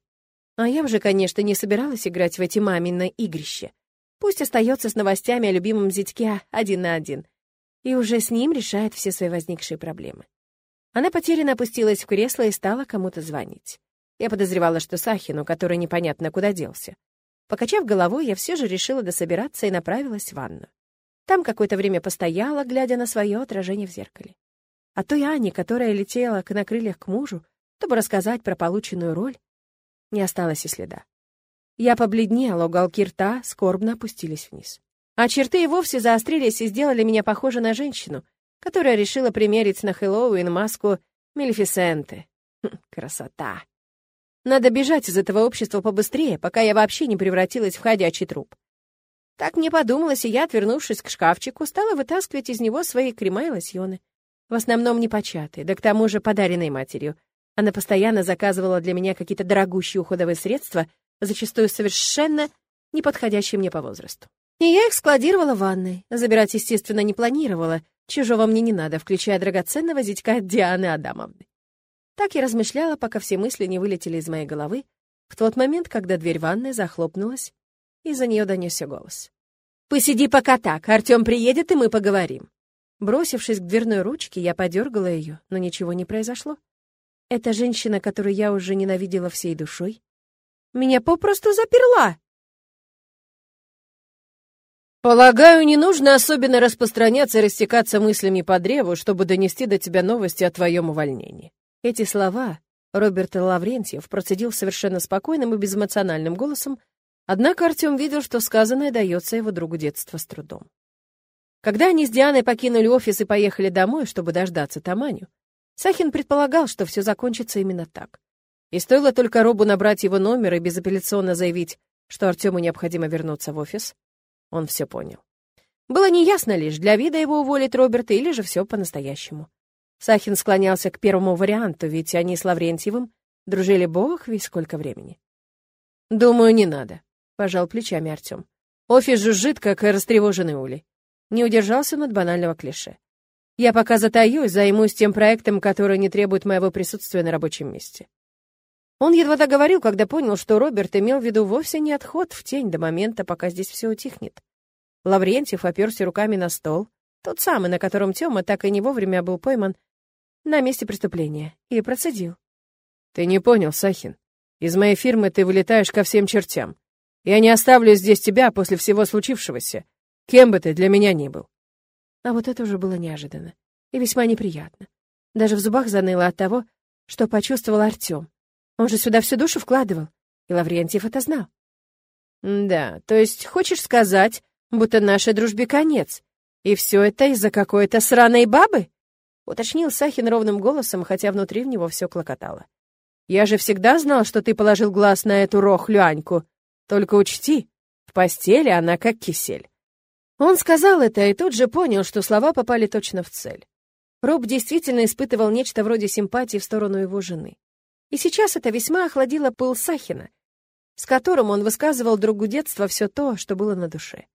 А я уже, конечно, не собиралась играть в эти мамины игрища. Пусть остается с новостями о любимом зятьке один на один — и уже с ним решает все свои возникшие проблемы. Она потерянно опустилась в кресло и стала кому-то звонить. Я подозревала, что Сахину, который непонятно куда делся. Покачав головой, я все же решила дособираться и направилась в ванну. Там какое-то время постояла, глядя на свое отражение в зеркале. А той Ане, которая летела на крыльях к мужу, чтобы рассказать про полученную роль, не осталось и следа. Я побледнела, уголки рта скорбно опустились вниз а черты и вовсе заострились и сделали меня похожей на женщину, которая решила примерить на Хэллоуин маску Мелефисенты. Хм, красота! Надо бежать из этого общества побыстрее, пока я вообще не превратилась в ходячий труп. Так мне подумалось, и я, отвернувшись к шкафчику, стала вытаскивать из него свои крема и лосьоны. В основном непочатые, да к тому же подаренные матерью. Она постоянно заказывала для меня какие-то дорогущие уходовые средства, зачастую совершенно неподходящие мне по возрасту. И я их складировала в ванной. Забирать, естественно, не планировала. Чужого мне не надо, включая драгоценного зятька Дианы Адамовны. Так я размышляла, пока все мысли не вылетели из моей головы, в тот момент, когда дверь ванной захлопнулась, и за нее донесся голос. «Посиди пока так, Артем приедет, и мы поговорим». Бросившись к дверной ручке, я подергала ее, но ничего не произошло. Эта женщина, которую я уже ненавидела всей душой, меня попросту заперла. Полагаю, не нужно особенно распространяться и растекаться мыслями по древу, чтобы донести до тебя новости о твоем увольнении. Эти слова Роберт Лаврентьев процедил совершенно спокойным и безэмоциональным голосом, однако Артем видел, что сказанное дается его другу детства с трудом. Когда они с Дианой покинули офис и поехали домой, чтобы дождаться Таманю, Сахин предполагал, что все закончится именно так. И стоило только Робу набрать его номер и безапелляционно заявить, что Артему необходимо вернуться в офис, он все понял. Было неясно лишь, для вида его уволить Роберта или же все по-настоящему. Сахин склонялся к первому варианту, ведь они с Лаврентьевым дружили бог весь сколько времени. «Думаю, не надо», — пожал плечами Артем. «Офис жужжит, как растревоженный улей». Не удержался он от банального клише. Я пока затаюсь, займусь тем проектом, который не требует моего присутствия на рабочем месте. Он едва договорил, когда понял, что Роберт имел в виду вовсе не отход в тень до момента, пока здесь все утихнет. Лаврентьев оперся руками на стол, тот самый, на котором Тёма так и не вовремя был пойман на месте преступления, и процедил. «Ты не понял, Сахин. Из моей фирмы ты вылетаешь ко всем чертям. Я не оставлю здесь тебя после всего случившегося, кем бы ты для меня ни был. А вот это уже было неожиданно и весьма неприятно. Даже в зубах заныло от того, что почувствовал Артём. Он же сюда всю душу вкладывал, и Лаврентьев это знал. «Да, то есть хочешь сказать, будто нашей дружбе конец, и все это из-за какой-то сраной бабы?» уточнил Сахин ровным голосом, хотя внутри в него все клокотало. «Я же всегда знал, что ты положил глаз на эту рохлю Аньку. Только учти, в постели она как кисель. Он сказал это и тут же понял, что слова попали точно в цель. Роб действительно испытывал нечто вроде симпатии в сторону его жены. И сейчас это весьма охладило пыл Сахина, с которым он высказывал другу детства все то, что было на душе.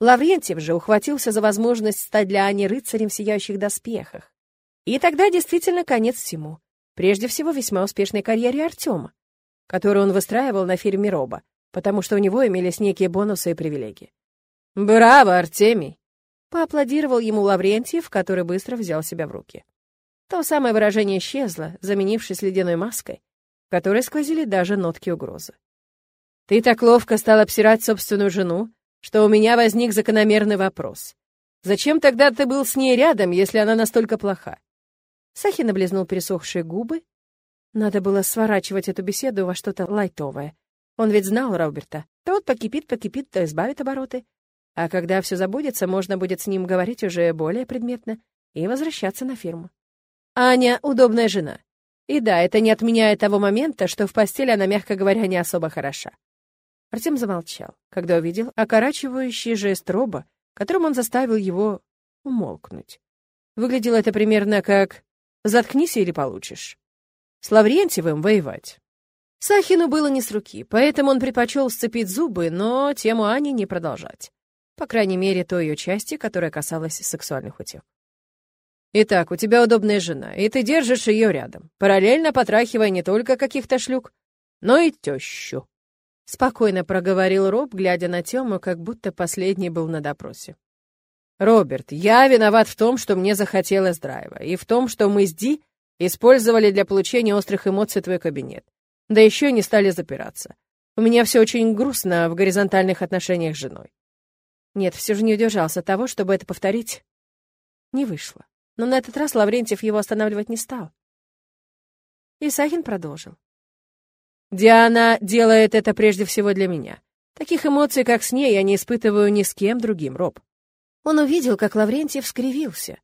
Лаврентьев же ухватился за возможность стать для Ани рыцарем в сияющих доспехах. И тогда действительно конец всему. Прежде всего, весьма успешной карьере Артема, которую он выстраивал на фирме Роба, потому что у него имелись некие бонусы и привилегии. «Браво, Артемий!» Поаплодировал ему Лаврентьев, который быстро взял себя в руки. То самое выражение исчезло, заменившись ледяной маской, в которой сквозили даже нотки угрозы. «Ты так ловко стал обсирать собственную жену, что у меня возник закономерный вопрос. Зачем тогда ты был с ней рядом, если она настолько плоха?» Сахин облизнул пересохшие губы. Надо было сворачивать эту беседу во что-то лайтовое. Он ведь знал Роберта. Тот покипит, покипит, то избавит обороты. А когда все забудется, можно будет с ним говорить уже более предметно и возвращаться на фирму. Аня — удобная жена. И да, это не отменяет того момента, что в постели она, мягко говоря, не особо хороша. Артем замолчал, когда увидел окорачивающий жест Роба, которым он заставил его умолкнуть. Выглядело это примерно как «заткнись или получишь». С Лаврентьевым воевать. Сахину было не с руки, поэтому он предпочел сцепить зубы, но тему Ани не продолжать по крайней мере, той ее части, которая касалась сексуальных утех. Итак, у тебя удобная жена, и ты держишь ее рядом, параллельно потрахивая не только каких-то шлюк, но и тещу. Спокойно проговорил Роб, глядя на Тему, как будто последний был на допросе. «Роберт, я виноват в том, что мне захотелось драйва, и в том, что мы с Ди использовали для получения острых эмоций твой кабинет. Да еще не стали запираться. У меня все очень грустно в горизонтальных отношениях с женой. Нет, все же не удержался того, чтобы это повторить. Не вышло. Но на этот раз Лаврентьев его останавливать не стал. Исахин продолжил. «Диана делает это прежде всего для меня. Таких эмоций, как с ней, я не испытываю ни с кем другим, Роб». Он увидел, как Лаврентьев скривился.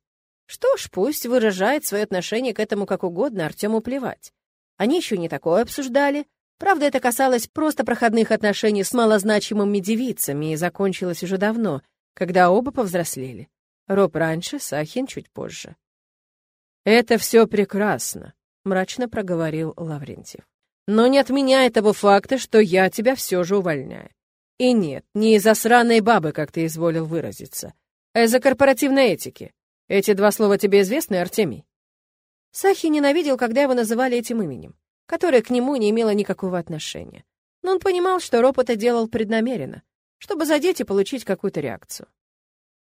Что ж, пусть выражает свое отношение к этому как угодно, Артему плевать. Они еще не такое обсуждали, Правда, это касалось просто проходных отношений с малозначимыми девицами и закончилось уже давно, когда оба повзрослели. Роб раньше, Сахин чуть позже. «Это все прекрасно», — мрачно проговорил Лаврентьев. «Но не отменяй того факта, что я тебя все же увольняю. И нет, не из-за сраной бабы, как ты изволил выразиться, а из-за корпоративной этики. Эти два слова тебе известны, Артемий?» Сахи ненавидел, когда его называли этим именем которое к нему не имело никакого отношения. Но он понимал, что Роб это делал преднамеренно, чтобы задеть и получить какую-то реакцию.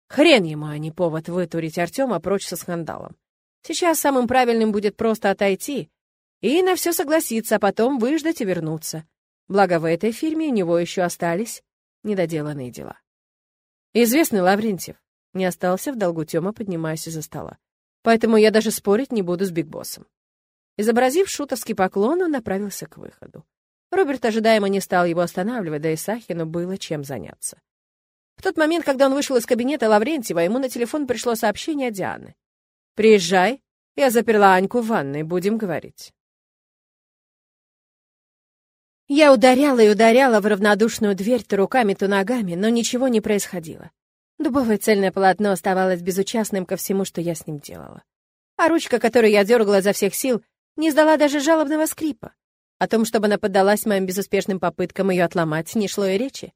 Хрен ему, а не повод вытурить Артема прочь со скандалом. Сейчас самым правильным будет просто отойти и на все согласиться, а потом выждать и вернуться. Благо в этой фирме у него еще остались недоделанные дела. Известный Лаврентьев не остался в долгу Тёма, поднимаясь из-за стола. Поэтому я даже спорить не буду с Биг Боссом. Изобразив шутовский поклон, он направился к выходу. Роберт ожидаемо не стал его останавливать, да и Сахину было чем заняться. В тот момент, когда он вышел из кабинета Лаврентьева, ему на телефон пришло сообщение Дианы. «Приезжай, я заперла Аньку в ванной, будем говорить». Я ударяла и ударяла в равнодушную дверь то руками, то ногами, но ничего не происходило. Дубовое цельное полотно оставалось безучастным ко всему, что я с ним делала. А ручка, которую я дергала изо всех сил, не издала даже жалобного скрипа. О том, чтобы она поддалась моим безуспешным попыткам ее отломать, не шло и речи.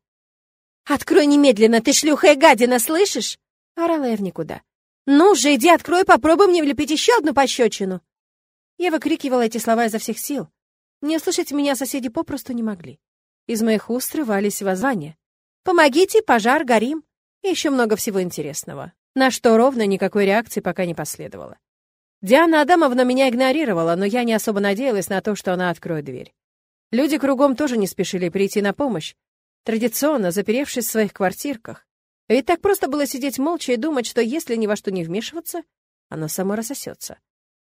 «Открой немедленно, ты шлюха и гадина, слышишь?» — орала я в никуда. «Ну же, иди открой, попробуй мне влепить еще одну пощечину!» Я выкрикивала эти слова изо всех сил. Не услышать меня соседи попросту не могли. Из моих уст рывались воззвания. «Помогите, пожар, горим!» и еще много всего интересного, на что ровно никакой реакции пока не последовало. Диана Адамовна меня игнорировала, но я не особо надеялась на то, что она откроет дверь. Люди кругом тоже не спешили прийти на помощь, традиционно заперевшись в своих квартирках. Ведь так просто было сидеть молча и думать, что если ни во что не вмешиваться, оно само рассосется.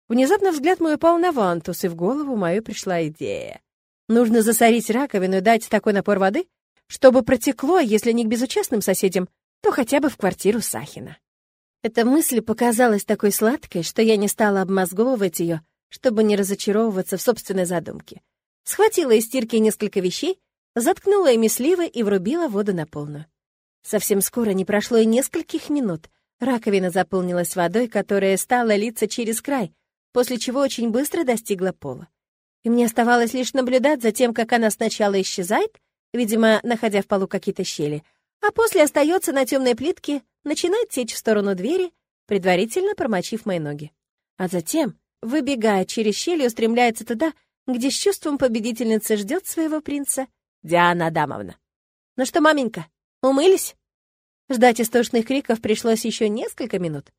Внезапно взгляд мой упал на вантус, и в голову мою пришла идея. Нужно засорить раковину и дать такой напор воды, чтобы протекло, если не к безучастным соседям, то хотя бы в квартиру Сахина. Эта мысль показалась такой сладкой, что я не стала обмозговывать ее, чтобы не разочаровываться в собственной задумке. Схватила из стирки несколько вещей, заткнула ими сливы и врубила воду на полную. Совсем скоро, не прошло и нескольких минут, раковина заполнилась водой, которая стала литься через край, после чего очень быстро достигла пола. И мне оставалось лишь наблюдать за тем, как она сначала исчезает, видимо, находя в полу какие-то щели, а после остается на темной плитке, начинает течь в сторону двери, предварительно промочив мои ноги. А затем, выбегая через щель, устремляется туда, где с чувством победительницы ждет своего принца Диана Адамовна. «Ну что, маменька, умылись?» Ждать истошных криков пришлось еще несколько минут.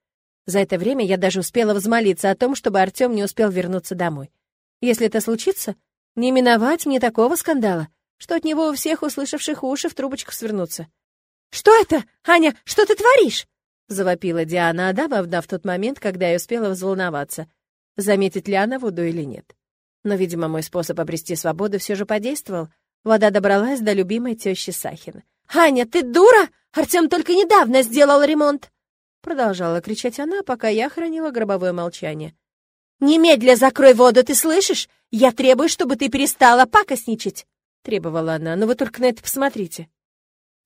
За это время я даже успела взмолиться о том, чтобы Артем не успел вернуться домой. Если это случится, не миновать мне такого скандала, что от него у всех услышавших уши в трубочку свернутся. «Что это? Аня, что ты творишь?» — завопила Диана Адамовна в тот момент, когда я успела взволноваться, заметит ли она воду или нет. Но, видимо, мой способ обрести свободу все же подействовал. Вода добралась до любимой тещи Сахина. «Аня, ты дура! Артем только недавно сделал ремонт!» Продолжала кричать она, пока я хранила гробовое молчание. «Немедля закрой воду, ты слышишь? Я требую, чтобы ты перестала пакостничать!» Требовала она. «Но вы только на это посмотрите!»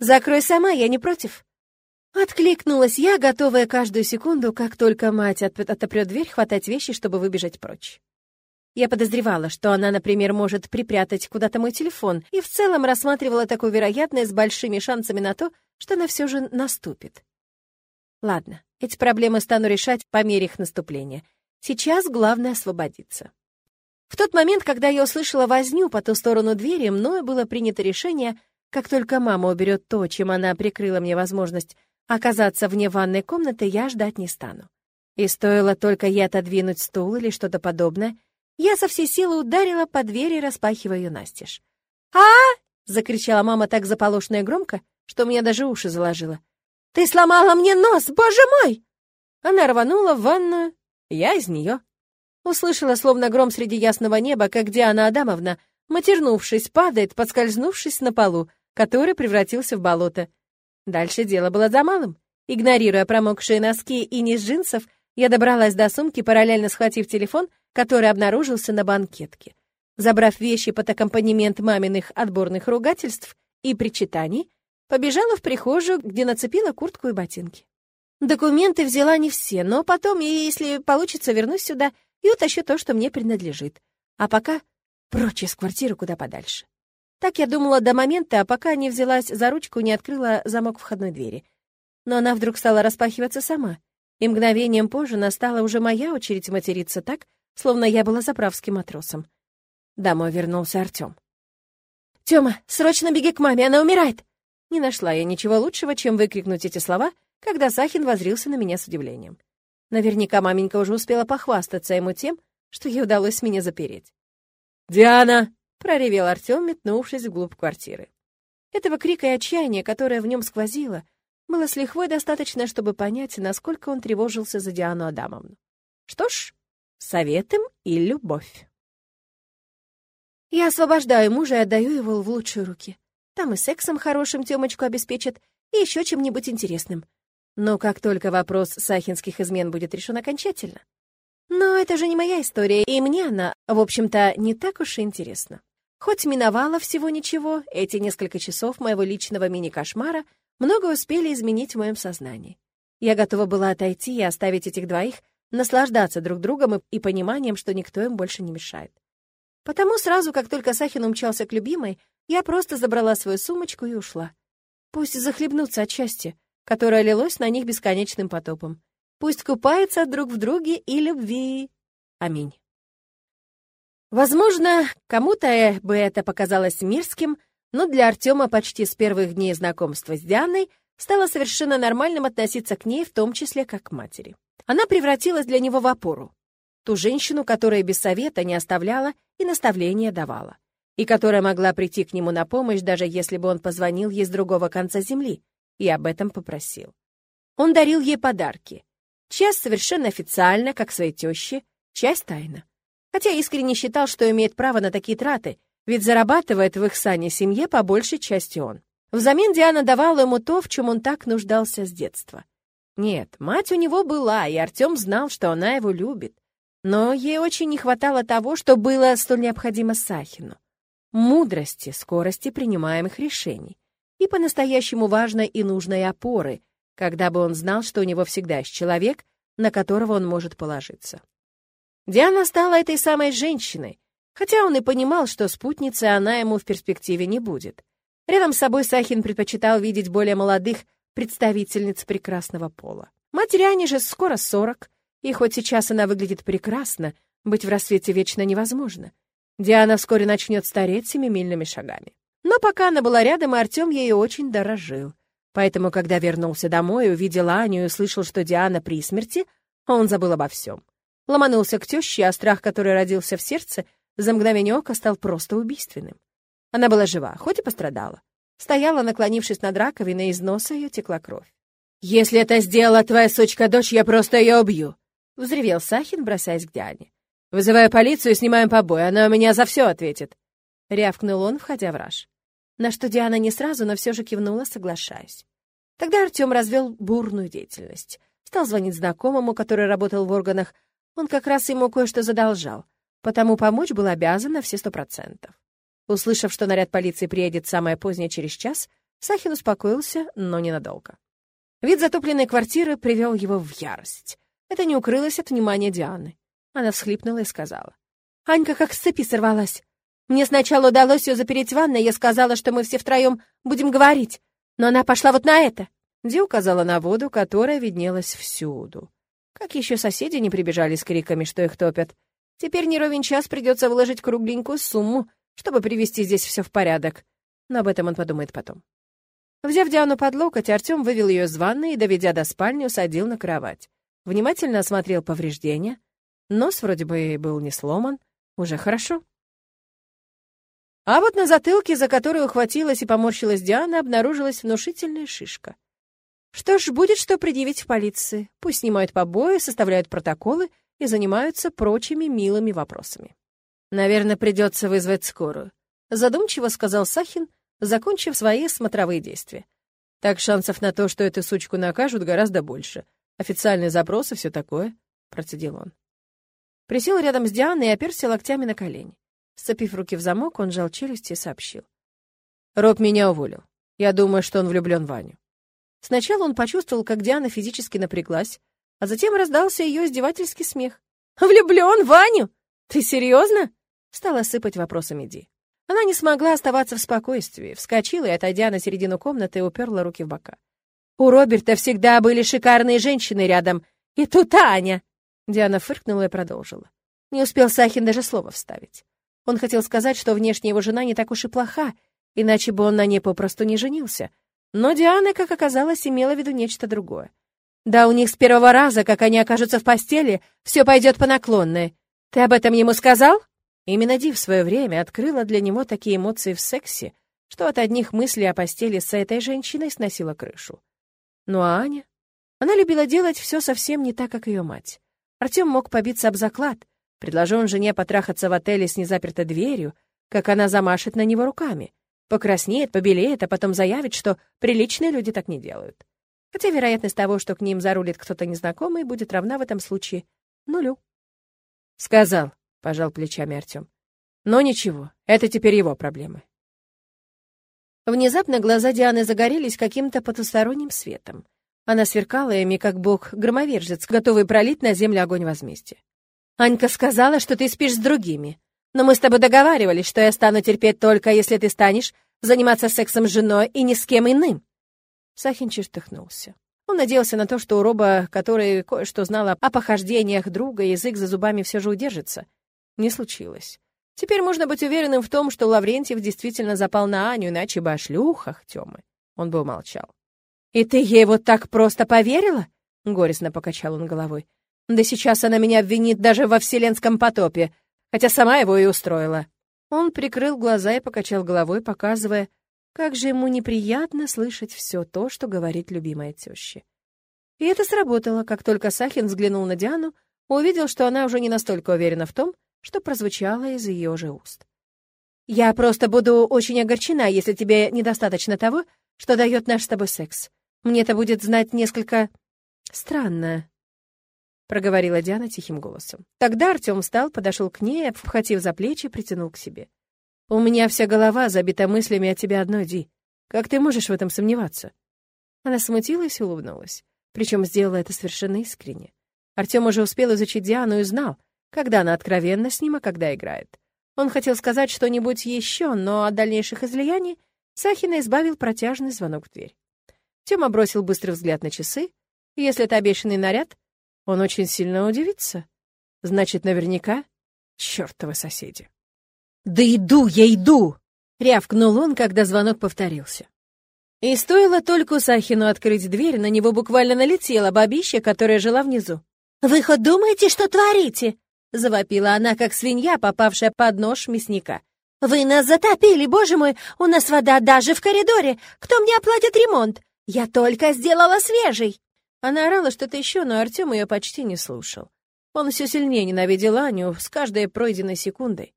Закрой сама, я не против». Откликнулась я, готовая каждую секунду, как только мать отопрет дверь, хватать вещи, чтобы выбежать прочь. Я подозревала, что она, например, может припрятать куда-то мой телефон, и в целом рассматривала такую вероятность с большими шансами на то, что она все же наступит. Ладно, эти проблемы стану решать по мере их наступления. Сейчас главное освободиться. В тот момент, когда я услышала возню по ту сторону двери, мною было принято решение — как только мама уберет то, чем она прикрыла мне возможность оказаться вне ванной комнаты, я ждать не стану. И стоило только ей отодвинуть стул или что-то подобное, я со всей силы ударила по двери, распахивая ее настежь. а закричала мама так заполошно и громко, что мне даже уши заложило. «Ты сломала мне нос, боже мой!» Она рванула в ванную, я из нее. Услышала, словно гром среди ясного неба, как Диана Адамовна, матернувшись, падает, подскользнувшись на полу, который превратился в болото. Дальше дело было за малым. Игнорируя промокшие носки и низ джинсов, я добралась до сумки, параллельно схватив телефон, который обнаружился на банкетке. Забрав вещи под аккомпанемент маминых отборных ругательств и причитаний, побежала в прихожую, где нацепила куртку и ботинки. Документы взяла не все, но потом, если получится, вернусь сюда и утащу то, что мне принадлежит. А пока прочь из квартиры куда подальше. Так я думала до момента, пока не взялась за ручку и не открыла замок входной двери. Но она вдруг стала распахиваться сама, и мгновением позже настала уже моя очередь материться так, словно я была заправским матросом. Домой вернулся Артём. «Тёма, срочно беги к маме, она умирает!» Не нашла я ничего лучшего, чем выкрикнуть эти слова когда Сахин возрился на меня с удивлением. Наверняка маменька уже успела похвастаться ему тем, что ей удалось меня запереть. «Диана!» — проревел Артем, метнувшись вглубь квартиры. Этого крика и отчаяния, которое в нем сквозило, было с лихвой достаточно, чтобы понять, насколько он тревожился за Диану Адамовну. Что ж, совет им и любовь. Я освобождаю мужа и отдаю его в лучшие руки. Там и сексом хорошим Тёмочку обеспечат, и еще чем-нибудь интересным. Но как только вопрос сахинских измен будет решен окончательно. Но это же не моя история, и мне она, в общем-то, не так уж и интересна. Хоть миновало всего ничего, эти несколько часов моего личного мини-кошмара много успели изменить в моем сознании. Я готова была отойти и оставить этих двоих наслаждаться друг другом и, и пониманием, что никто им больше не мешает. Потому сразу, как только Сахин умчался к любимой, я просто забрала свою сумочку и ушла. Пусть захлебнутся от счастья, которое лилось на них бесконечным потопом. Пусть купаются друг в друге и любви. Аминь. Возможно, кому-то бы это показалось мирским, но для Артема почти с первых дней знакомства с Дианой стало совершенно нормальным относиться к ней, в том числе как к матери. Она превратилась для него в опору. Ту женщину, которая без совета не оставляла и наставления давала. И которая могла прийти к нему на помощь, даже если бы он позвонил ей с другого конца земли и об этом попросил. Он дарил ей подарки. Часть совершенно официально, как своей теще, часть тайно. Хотя искренне считал, что имеет право на такие траты, ведь зарабатывает в их сане семье по большей части он. Взамен Диана давала ему то, в чем он так нуждался с детства. Нет, мать у него была, и Артем знал, что она его любит. Но ей очень не хватало того, что было столь необходимо Сахину. Мудрости, скорости принимаемых решений. И по-настоящему важной и нужной опоры, когда бы он знал, что у него всегда есть человек, на которого он может положиться. Диана стала этой самой женщиной, хотя он и понимал, что спутницей она ему в перспективе не будет. Рядом с собой Сахин предпочитал видеть более молодых представительниц прекрасного пола. Матери Ани же скоро сорок, и хоть сейчас она выглядит прекрасно, быть в рассвете вечно невозможно. Диана вскоре начнет стареть семимильными шагами. Но пока она была рядом, и Артем ею очень дорожил. Поэтому, когда вернулся домой, увидел Аню и услышал, что Диана при смерти, он забыл обо всем. Ломанулся к теще, а страх, который родился в сердце, за мгновение ока стал просто убийственным. Она была жива, хоть и пострадала. Стояла, наклонившись над раковиной, из носа ее текла кровь. «Если это сделала твоя сучка-дочь, я просто ее убью!» — взревел Сахин, бросаясь к Диане. «Вызываю полицию и снимаем побои, она у меня за все ответит!» — рявкнул он, входя в раж. На что Диана не сразу, но все же кивнула, соглашаясь. Тогда Артем развел бурную деятельность. Стал звонить знакомому, который работал в органах. Он как раз ему кое-что задолжал, потому помочь был обязан на все сто процентов. Услышав, что наряд полиции приедет самое позднее через час, Сахин успокоился, но ненадолго. Вид затопленной квартиры привел его в ярость. Это не укрылось от внимания Дианы. Она всхлипнула и сказала. «Анька как с цепи сорвалась. Мне сначала удалось ее запереть в ванной, я сказала, что мы все втроем будем говорить, но она пошла вот на это». Ди указала на воду, которая виднелась всюду. Как еще соседи не прибежали с криками, что их топят. Теперь не ровен час придется вложить кругленькую сумму, чтобы привести здесь все в порядок. Но об этом он подумает потом. Взяв Диану под локоть, Артем вывел ее из ванны и, доведя до спальни, усадил на кровать. Внимательно осмотрел повреждения. Нос вроде бы был не сломан. Уже хорошо. А вот на затылке, за которую ухватилась и поморщилась Диана, обнаружилась внушительная шишка. Что ж, будет что предъявить в полиции. Пусть снимают побои, составляют протоколы и занимаются прочими милыми вопросами. Наверное, придется вызвать скорую. Задумчиво сказал Сахин, закончив свои смотровые действия. Так шансов на то, что эту сучку накажут, гораздо больше. Официальные запросы, все такое, процедил он. Присел рядом с Дианой и оперся локтями на колени. Сцепив руки в замок, он сжал челюсти и сообщил. Роб меня уволил. Я думаю, что он влюблен в Ваню. Сначала он почувствовал, как Диана физически напряглась, а затем раздался ее издевательский смех. «Влюблен Ваню? Ты серьезно?» Стала сыпать вопросами Ди. Она не смогла оставаться в спокойствии, вскочила и, отойдя на середину комнаты, уперла руки в бока. «У Роберта всегда были шикарные женщины рядом, и тут Аня!» Диана фыркнула и продолжила. Не успел Сахин даже слова вставить. Он хотел сказать, что внешне его жена не так уж и плоха, иначе бы он на ней попросту не женился. Но Диана, как оказалось, имела в виду нечто другое. Да у них с первого раза, как они окажутся в постели, все пойдет по наклонной. Ты об этом ему сказал? Именно Ди в свое время открыла для него такие эмоции в сексе, что от одних мыслей о постели с этой женщиной сносила крышу. Ну а Аня? Она любила делать все совсем не так, как ее мать. Артем мог побиться об заклад. Предложил он жене потрахаться в отеле с незапертой дверью, как она замашет на него руками. Покраснеет, побелеет, а потом заявит, что приличные люди так не делают. Хотя вероятность того, что к ним зарулит кто-то незнакомый, будет равна в этом случае нулю. «Сказал», — пожал плечами Артем. «Но ничего, это теперь его проблемы». Внезапно глаза Дианы загорелись каким-то потусторонним светом. Она сверкала ими, как бог-громовержец, готовый пролить на землю огонь возмездия. «Анька сказала, что ты спишь с другими. Но мы с тобой договаривались, что я стану терпеть только, если ты станешь заниматься сексом с женой и ни с кем иным». Сахин чертыхнулся. Он надеялся на то, что у Роба, который кое-что знал о похождениях друга, язык за зубами все же удержится. Не случилось. Теперь можно быть уверенным в том, что Лаврентьев действительно запал на Аню, иначе бы о шлюхах Тёмы. Он бы умолчал. «И ты ей вот так просто поверила?» — горестно покачал он головой. «Да сейчас она меня обвинит даже во вселенском потопе, хотя сама его и устроила». Он прикрыл глаза и покачал головой, показывая, как же ему неприятно слышать все то, что говорит любимая теща. И это сработало, как только Сахин взглянул на Диану, увидел, что она уже не настолько уверена в том, что прозвучало из ее же уст. «Я просто буду очень огорчена, если тебе недостаточно того, что дает наш с тобой секс. Мне это будет знать несколько... странно», — проговорила Диана тихим голосом. Тогда Артем встал, подошел к ней, обхватив за плечи, притянул к себе. «У меня вся голова забита мыслями о тебе одной, Ди. Как ты можешь в этом сомневаться?» Она смутилась и улыбнулась. Причем сделала это совершенно искренне. Артем уже успел изучить Диану и знал, когда она откровенна с ним, а когда играет. Он хотел сказать что-нибудь еще, но от дальнейших излияний Сахина избавил протяжный звонок в дверь. Тёма бросил быстрый взгляд на часы. Если это обещанный наряд, он очень сильно удивится. Значит, наверняка чёртовы соседи. «Да иду я, иду!» — рявкнул он, когда звонок повторился. И стоило только Сахину открыть дверь, на него буквально налетела бабища, которая жила внизу. «Вы хоть думаете, что творите?» — завопила она, как свинья, попавшая под нож мясника. «Вы нас затопили, боже мой! У нас вода даже в коридоре! Кто мне оплатит ремонт? Я только сделала свежий!» Она орала что-то еще, но Артем ее почти не слушал. Он все сильнее ненавидел Аню с каждой пройденной секундой.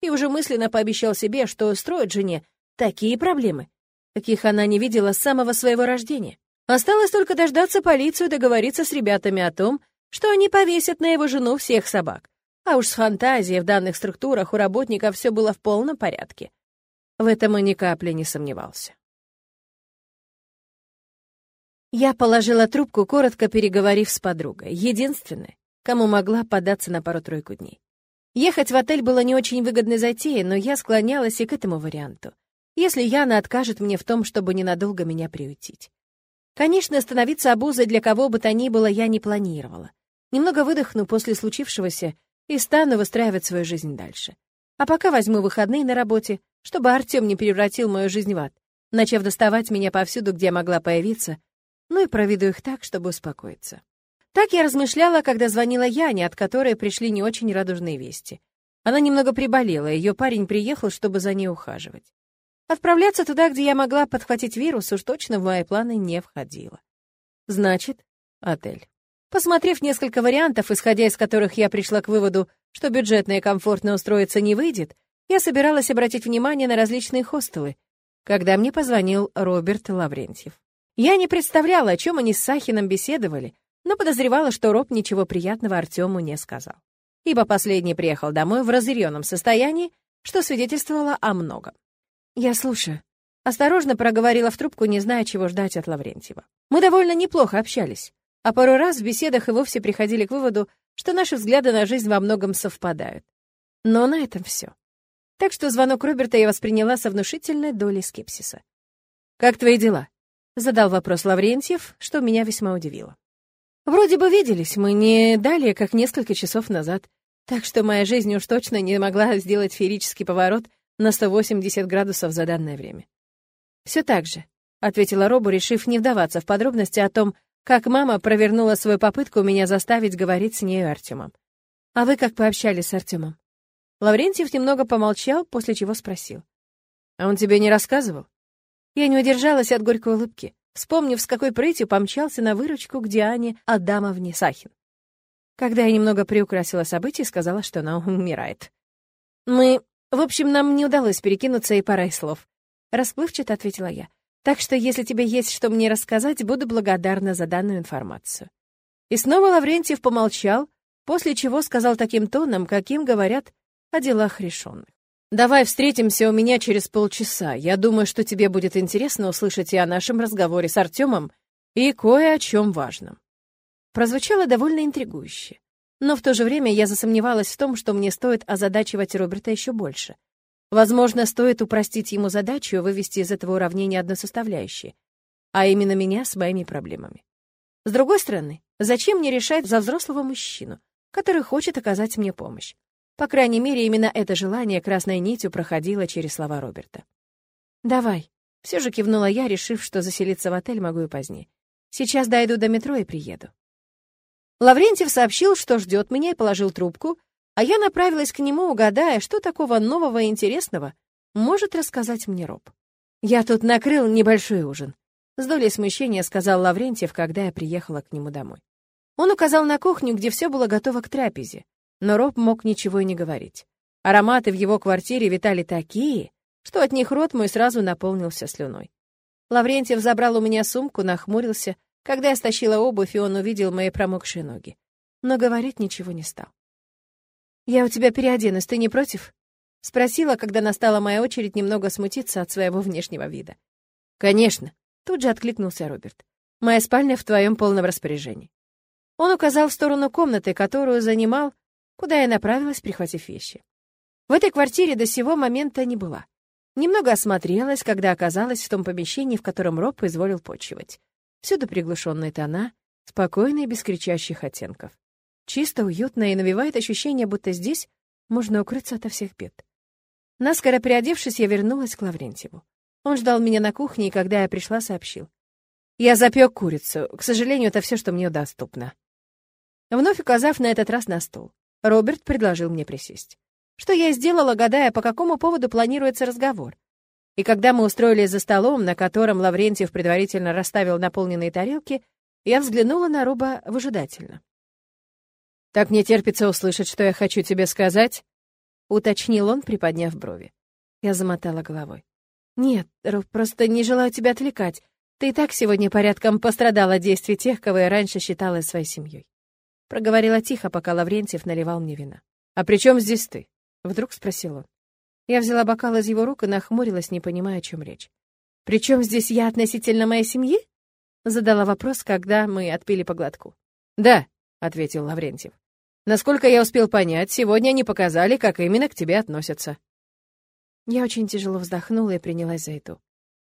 И уже мысленно пообещал себе, что строит жене такие проблемы, каких она не видела с самого своего рождения. Осталось только дождаться полицию и договориться с ребятами о том, что они повесят на его жену всех собак. А уж с фантазией в данных структурах у работников все было в полном порядке. В этом он ни капли не сомневался. Я положила трубку, коротко переговорив с подругой, единственной, кому могла податься на пару-тройку дней. Ехать в отель было не очень выгодной затеей, но я склонялась и к этому варианту, если Яна откажет мне в том, чтобы ненадолго меня приютить. Конечно, становиться обузой для кого бы то ни было я не планировала. Немного выдохну после случившегося и стану выстраивать свою жизнь дальше. А пока возьму выходные на работе, чтобы Артем не превратил мою жизнь в ад, начав доставать меня повсюду, где я могла появиться, ну и проведу их так, чтобы успокоиться. Так я размышляла, когда звонила Яне, от которой пришли не очень радужные вести. Она немного приболела, ее парень приехал, чтобы за ней ухаживать. Отправляться туда, где я могла подхватить вирус, уж точно в мои планы не входило. Значит, отель. Посмотрев несколько вариантов, исходя из которых я пришла к выводу, что бюджетно и комфортно устроиться не выйдет, я собиралась обратить внимание на различные хостелы, когда мне позвонил Роберт Лаврентьев. Я не представляла, о чем они с Сахином беседовали, но подозревала, что Роб ничего приятного Артему не сказал. Ибо последний приехал домой в разъяренном состоянии, что свидетельствовало о многом. «Я слушаю», — осторожно проговорила в трубку, не зная, чего ждать от Лаврентьева. Мы довольно неплохо общались, а пару раз в беседах и вовсе приходили к выводу, что наши взгляды на жизнь во многом совпадают. Но на этом все. Так что звонок Роберта я восприняла со внушительной долей скепсиса. «Как твои дела?» Задал вопрос Лаврентьев, что меня весьма удивило. Вроде бы виделись мы не далее, как несколько часов назад, так что моя жизнь уж точно не могла сделать феерический поворот на 180 градусов за данное время. Все так же. — ответила Робу, решив не вдаваться в подробности о том, как мама провернула свою попытку меня заставить говорить с ней Артемом. «А вы как пообщались с Артемом?» Лаврентьев немного помолчал, после чего спросил. «А он тебе не рассказывал?» Я не удержалась от горькой улыбки, вспомнив, с какой прытью помчался на выручку к Диане Адамовне Сахин. Когда я немного приукрасила события, сказала, что она умирает. «Мы... В общем, нам не удалось перекинуться и парой слов», — расплывчато ответила я. Так что, если тебе есть что мне рассказать, буду благодарна за данную информацию». И снова Лаврентьев помолчал, после чего сказал таким тоном, каким говорят о делах решенных. «Давай встретимся у меня через полчаса. Я думаю, что тебе будет интересно услышать и о нашем разговоре с Артемом, и кое о чем важном». Прозвучало довольно интригующе. Но в то же время я засомневалась в том, что мне стоит озадачивать Роберта еще больше — Возможно, стоит упростить ему задачу и вывести из этого уравнения одну составляющую, а именно меня с моими проблемами. С другой стороны, зачем мне решать за взрослого мужчину, который хочет оказать мне помощь? По крайней мере, именно это желание красной нитью проходило через слова Роберта. «Давай», — все же кивнула я, решив, что заселиться в отель могу и позднее. «Сейчас дойду до метро и приеду». Лаврентьев сообщил, что ждет меня, и положил трубку, а я направилась к нему, угадая, что такого нового и интересного может рассказать мне Роб. «Я тут накрыл небольшой ужин», — с долей смущения сказал Лаврентьев, когда я приехала к нему домой. Он указал на кухню, где все было готово к трапезе, но Роб мог ничего и не говорить. Ароматы в его квартире витали такие, что от них рот мой сразу наполнился слюной. Лаврентьев забрал у меня сумку, нахмурился, когда я стащила обувь, и он увидел мои промокшие ноги. Но говорить ничего не стал. «Я у тебя переоденусь, ты не против?» — спросила, когда настала моя очередь немного смутиться от своего внешнего вида. «Конечно», — тут же откликнулся Роберт. «Моя спальня в твоем полном распоряжении». Он указал в сторону комнаты, которую занимал, куда я направилась, прихватив вещи. В этой квартире до сего момента не была. Немного осмотрелась, когда оказалась в том помещении, в котором Роб позволил почивать. Всюду приглушенные тона, спокойные, без кричащих оттенков. Чисто, уютно и навевает ощущение, будто здесь можно укрыться ото всех бед. Наскоро приодевшись, я вернулась к Лаврентьеву. Он ждал меня на кухне, и когда я пришла, сообщил. «Я запек курицу. К сожалению, это все, что мне доступно». Вновь указав на этот раз на стол, Роберт предложил мне присесть. Что я сделала, гадая, по какому поводу планируется разговор. И когда мы устроились за столом, на котором Лаврентьев предварительно расставил наполненные тарелки, я взглянула на Роба выжидательно. «Так не терпится услышать, что я хочу тебе сказать?» — уточнил он, приподняв брови. Я замотала головой. «Нет, Роб, просто не желаю тебя отвлекать. Ты и так сегодня порядком пострадала от действий тех, кого я раньше считала своей семьей. Проговорила тихо, пока Лаврентьев наливал мне вина. «А при чем здесь ты?» — вдруг спросил он. Я взяла бокал из его рук и нахмурилась, не понимая, о чем речь. «При чем здесь я относительно моей семьи?» Задала вопрос, когда мы отпили по глотку. «Да», — ответил Лаврентьев. «Насколько я успел понять, сегодня они показали, как именно к тебе относятся». Я очень тяжело вздохнула и принялась за еду.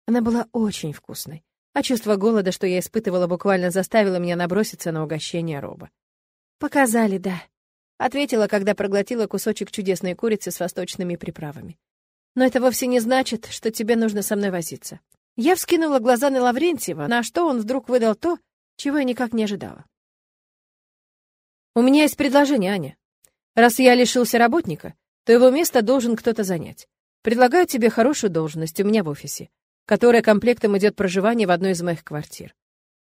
Она была очень вкусной, а чувство голода, что я испытывала, буквально заставило меня наброситься на угощение Роба. «Показали, да», — ответила, когда проглотила кусочек чудесной курицы с восточными приправами. «Но это вовсе не значит, что тебе нужно со мной возиться». Я вскинула глаза на Лаврентьева, на что он вдруг выдал то, чего я никак не ожидала. У меня есть предложение, Аня. Раз я лишился работника, то его место должен кто-то занять. Предлагаю тебе хорошую должность у меня в офисе, которая комплектом идет проживание в одной из моих квартир.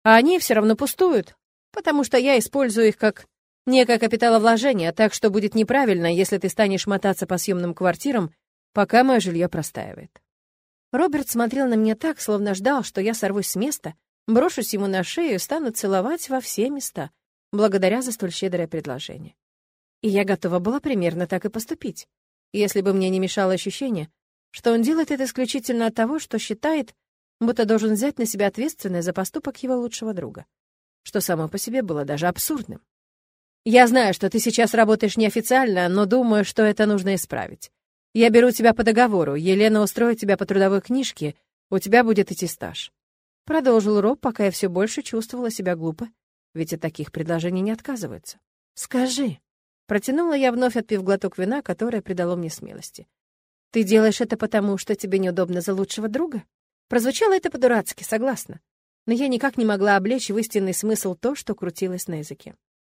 А они все равно пустуют, потому что я использую их как некое капиталовложение, так что будет неправильно, если ты станешь мотаться по съемным квартирам, пока мое жилье простаивает. Роберт смотрел на меня так, словно ждал, что я сорвусь с места, брошусь ему на шею и стану целовать во все места — благодаря за столь щедрое предложение. И я готова была примерно так и поступить, если бы мне не мешало ощущение, что он делает это исключительно от того, что считает, будто должен взять на себя ответственность за поступок его лучшего друга, что само по себе было даже абсурдным. «Я знаю, что ты сейчас работаешь неофициально, но думаю, что это нужно исправить. Я беру тебя по договору, Елена устроит тебя по трудовой книжке, у тебя будет идти стаж». Продолжил Роб, пока я все больше чувствовала себя глупо ведь от таких предложений не отказываются. «Скажи», — протянула я, вновь отпив глоток вина, которое придало мне смелости. «Ты делаешь это потому, что тебе неудобно за лучшего друга?» Прозвучало это по-дурацки, согласна. Но я никак не могла облечь в истинный смысл то, что крутилось на языке.